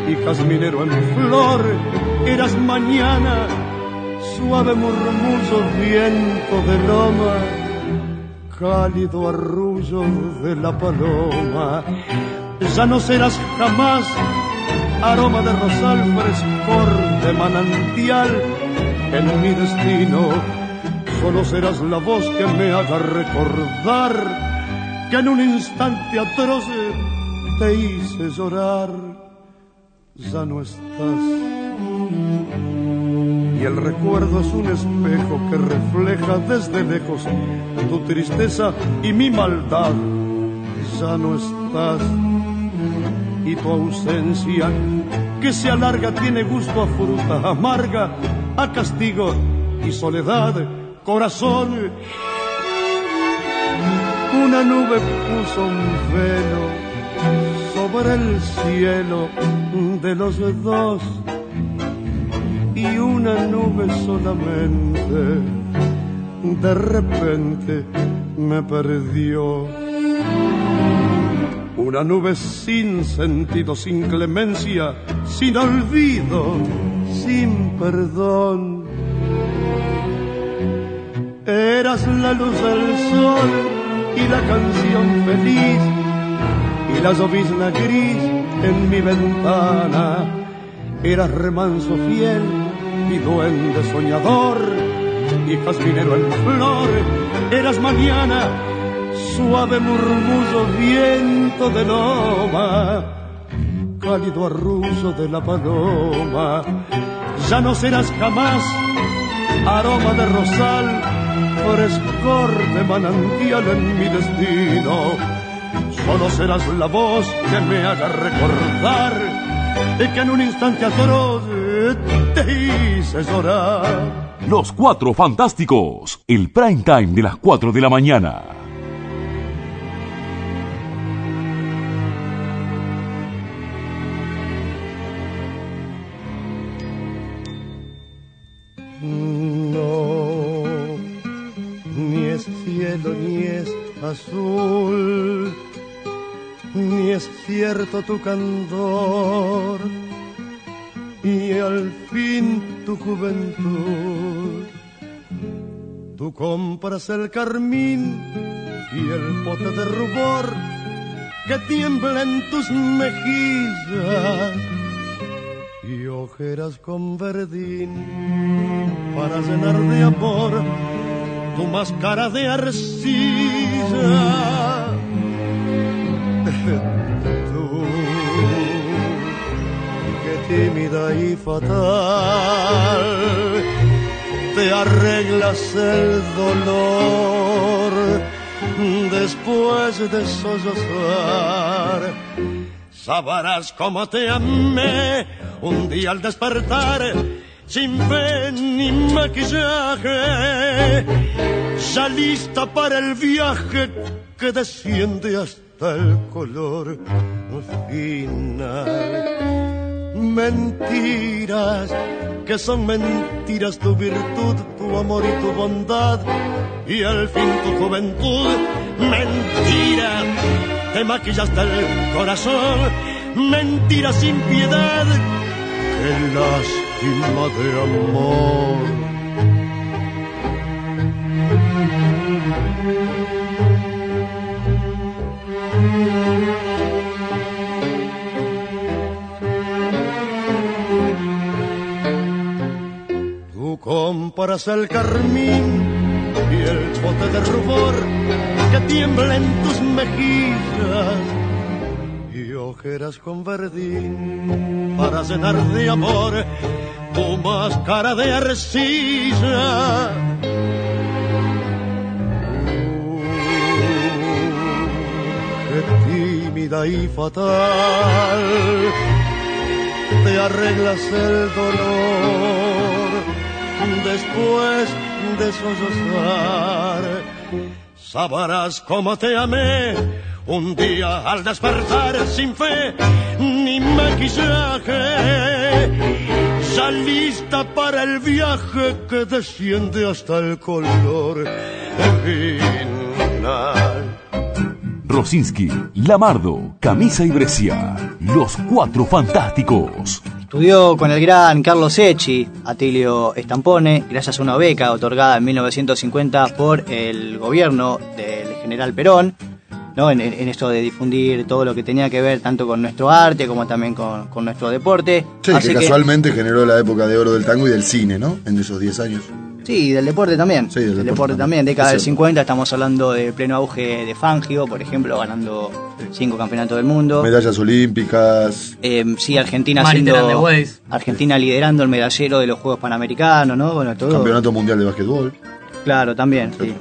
y jazminero en flor. Eras mañana, suave murmullo, viento de loma, cálido arrullo de la paloma. Ya no serás jamás aroma de rosal, frescor de manantial en mi destino. Solo serás la voz que me haga recordar que en un instante atroz te hice llorar. Ya no estás. Y el recuerdo es un espejo que refleja desde lejos tu tristeza y mi maldad. Ya no estás y tu ausencia que se alarga tiene gusto a fruta amarga, a castigo y soledad, corazón. Una nube puso un velo sobre el cielo de los dos y una nube solamente de repente me perdió. Una nube sin sentido, sin clemencia, sin olvido, sin perdón. Eras la luz del sol y la canción feliz y la llovizna gris en mi ventana. Eras remanso fiel y duende soñador y jazminero en flor. Eras mañana suave murmullo, viento de loma, cálido arrullo de la paloma. Ya no serás jamás aroma de rosal, frescor de manantial en mi destino. Solo serás la voz que me haga recordar y que en un instante atroz te hice llorar. Los Cuatro Fantásticos, el prime time de las 4 de la mañana. Azul, ni es cierto tu candor, y al fin tu juventud. Tú compras el carmín y el pote de rubor que tiembla en tus mejillas y ojeras con verdín para llenar de amor tu máscara de arcilla. Tú, tímida y fatal, te arreglas el dolor después de sollozar. Sabrás cómo te amé un día al despertar, sin fe ni maquillaje, ya lista para el viaje que desciende hasta el color final. Mentiras, que son mentiras tu virtud, tu amor y tu bondad, y al fin tu juventud, mentira, te maquillaste el corazón, mentira sin piedad, qué lástima de amor. comparas el carmín y el bote de rubor que tiembla en tus mejillas ojeras con verdín para cenar de amor tu máscara de arcilla. qué tímida y fatal te arreglas el dolor después de sollozar. Sabrás cómo te amé un día al despertar sin fe ni maquillaje. Ya lista para el viaje que desciende hasta el color final. Rosinski, Lamardo, Camisa y Brescia. Los cuatro fantásticos. Estudió con el gran Carlos Echi, Atilio Estampone, gracias a una beca otorgada en 1950 por el gobierno del general Perón, ¿no? en, esto de difundir todo lo que tenía que ver tanto con nuestro arte como también con, nuestro deporte. Sí, que casualmente generó la época de oro del tango y del cine, ¿no? En esos 10 años. Sí, del deporte también. Sí, del, deporte, también. Década del 50 estamos hablando de pleno auge de Fangio, por ejemplo, ganando cinco campeonatos del mundo. Medallas olímpicas. Eh, sí, Argentina siendo Argentina liderando el medallero de los Juegos Panamericanos, ¿no? Bueno, todo. Campeonato Mundial de Básquetbol. Claro, también, sí.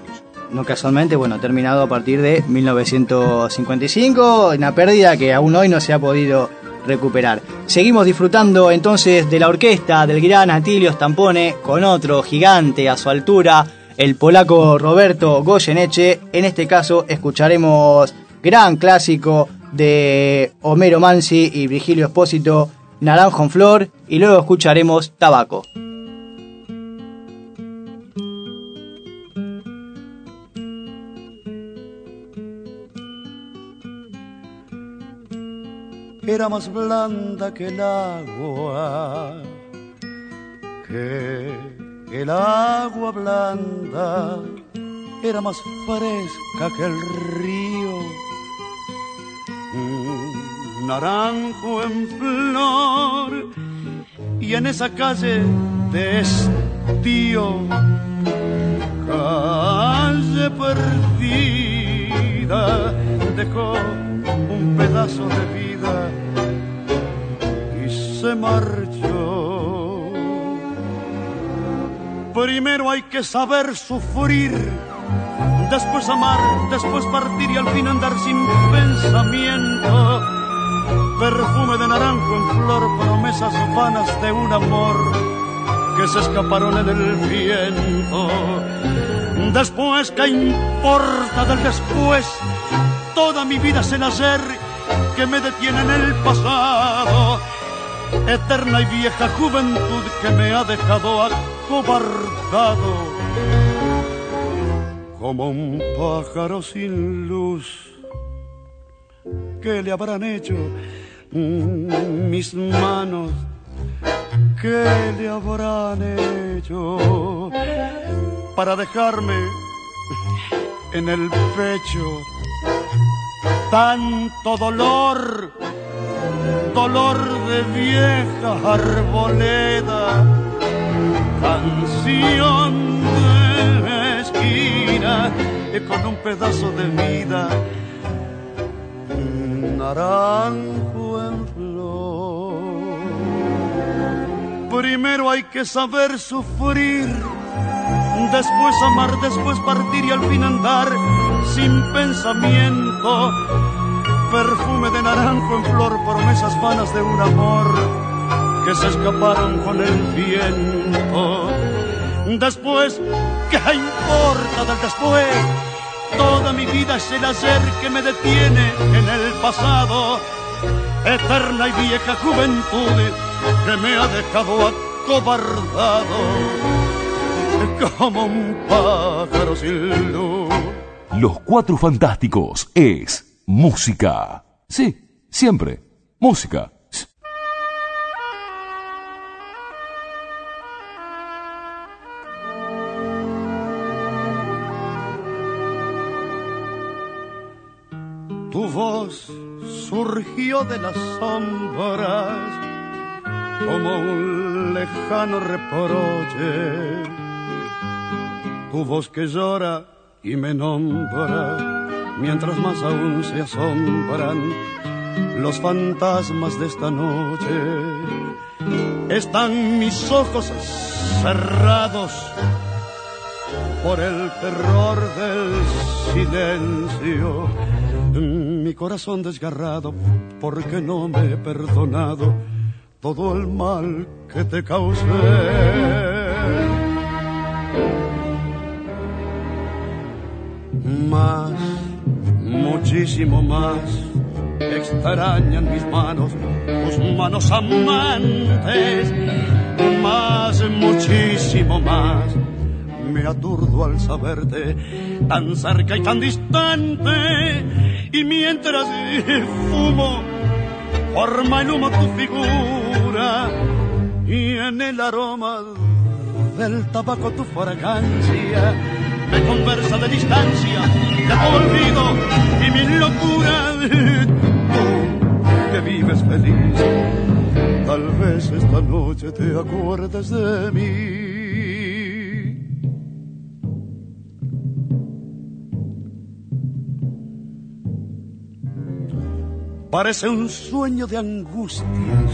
No casualmente, bueno, terminado a partir de 1955, una pérdida que aún hoy no se ha podido recuperar. Seguimos disfrutando entonces de la orquesta del gran Atilio Stampone con otro gigante a su altura, el polaco Roberto Goyeneche. En este caso escucharemos gran clásico de Homero Mansi y Virgilio Espósito, Naranjo en Flor, y luego escucharemos Tabaco. Era más blanda que el agua, que el agua blanda era más fresca que el río. naranjo en flor y en esa calle de estío, calle perdida, dejó un pedazo de vida y se marchó. Primero hay que saber sufrir, después amar, después partir y al fin andar sin pensamiento. Perfume de naranjo en flor, promesas vanas de un amor que se escaparon en el viento. Después, ¿qué importa del después? Toda mi vida es el hacer que me detiene en el pasado. Eterna y vieja juventud que me ha dejado acobardado. Como un pájaro sin luz. ¿Qué le habrán hecho mis manos? ¿Qué le habrán hecho para dejarme en el pecho tanto dolor, dolor de vieja arboleda, canción de esquina con un pedazo de vida, naranjo en flor. Primero hay que saber sufrir, después amar, después partir y al fin andar sin pensamiento. Perfume de naranjo en flor, promesas vanas de un amor que se escaparon con el viento. Después, ¿qué importa del después? Toda mi vida es el ayer que me detiene en el pasado. Eterna y vieja juventud que me ha dejado acobardado como un pájaro sin luz. Los Cuatro Fantásticos es música. Sí, siempre. Música. Tu voz surgió de las sombras como un lejano reproche. Tu voz que llora y me nombra, mientras más aún se asombran los fantasmas de esta noche. Están mis ojos cerrados por el terror del silencio. Mi corazón desgarrado porque no me he perdonado todo el mal que te causé. Más, muchísimo más, extrañan mis manos, tus manos amantes. Más, muchísimo más, me aturdo al saberte tan cerca y tan distante. Y mientras fumo, forma el humo tu figura y en el aroma del tabaco tu fragancia me conversa de distancia, de olvido y mi locura. Tú que vives feliz, tal vez esta noche te acuerdes de mí. Parece un sueño de angustias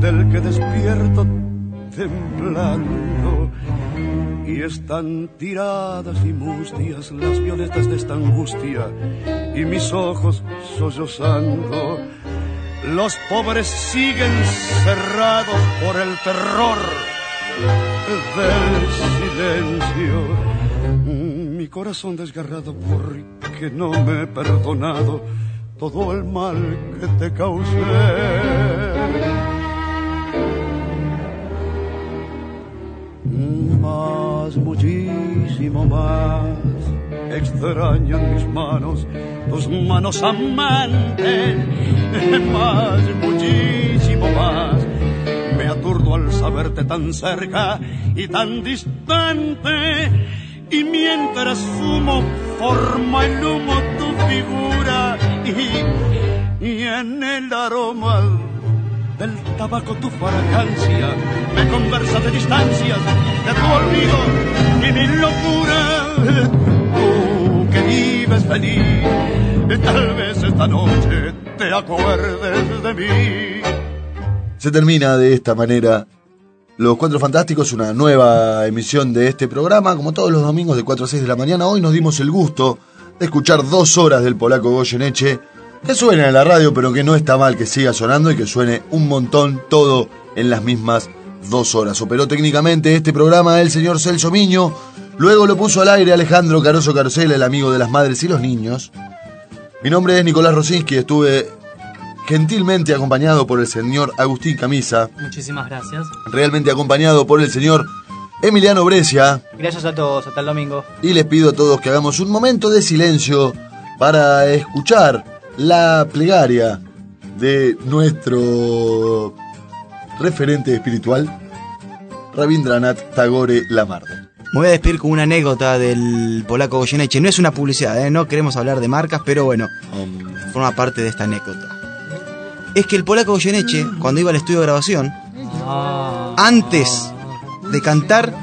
del que despierto temblando y están tiradas y mustias las violetas de esta angustia y mis ojos sollozando. Los pobres siguen cerrados por el terror del silencio. Mi corazón desgarrado porque no me he perdonado todo el mal que te causé. Muchísimo más, extrañan mis manos, tus manos amantes. Más, muchísimo más, me aturdo al saberte tan cerca y tan distante. Y mientras fumo, forma el humo tu figura y, y en el aroma del tabaco tu fragancia me conversa de distancias de tu olvido y mi locura. Tú que vives feliz, tal vez esta noche te acuerdes de mí. Se termina de esta manera Los Cuatro Fantásticos, una nueva emisión de este programa, como todos los domingos de 4 a 6 de la mañana. Hoy nos dimos el gusto de escuchar dos horas del polaco Goyeneche, que suena en la radio, pero que no está mal que siga sonando y que suene un montón todo en las mismas dos horas. Operó técnicamente este programa el señor Celso Miño, luego lo puso al aire Alejandro Caroso Carosela, el amigo de las madres y los niños. Mi nombre es Nicolás Rosinski, estuve gentilmente acompañado por el señor Agustín Camisa, Muchísimas gracias. realmente acompañado por el señor Emiliano Brescia, Gracias a todos, hasta el domingo. y les pido a todos que hagamos un momento de silencio para escuchar la plegaria de nuestro referente espiritual, Rabindranath Tagore Lamardo. Me voy a despedir con una anécdota del polaco Goyeneche. No es una publicidad, ¿eh? no queremos hablar de marcas, pero bueno, forma parte de esta anécdota. Es que el polaco Goyeneche, cuando iba al estudio de grabación, antes de cantar,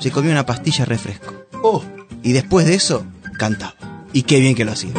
se comía una pastilla de refresco. Oh. Y después de eso, cantaba. Y qué bien que lo hacía.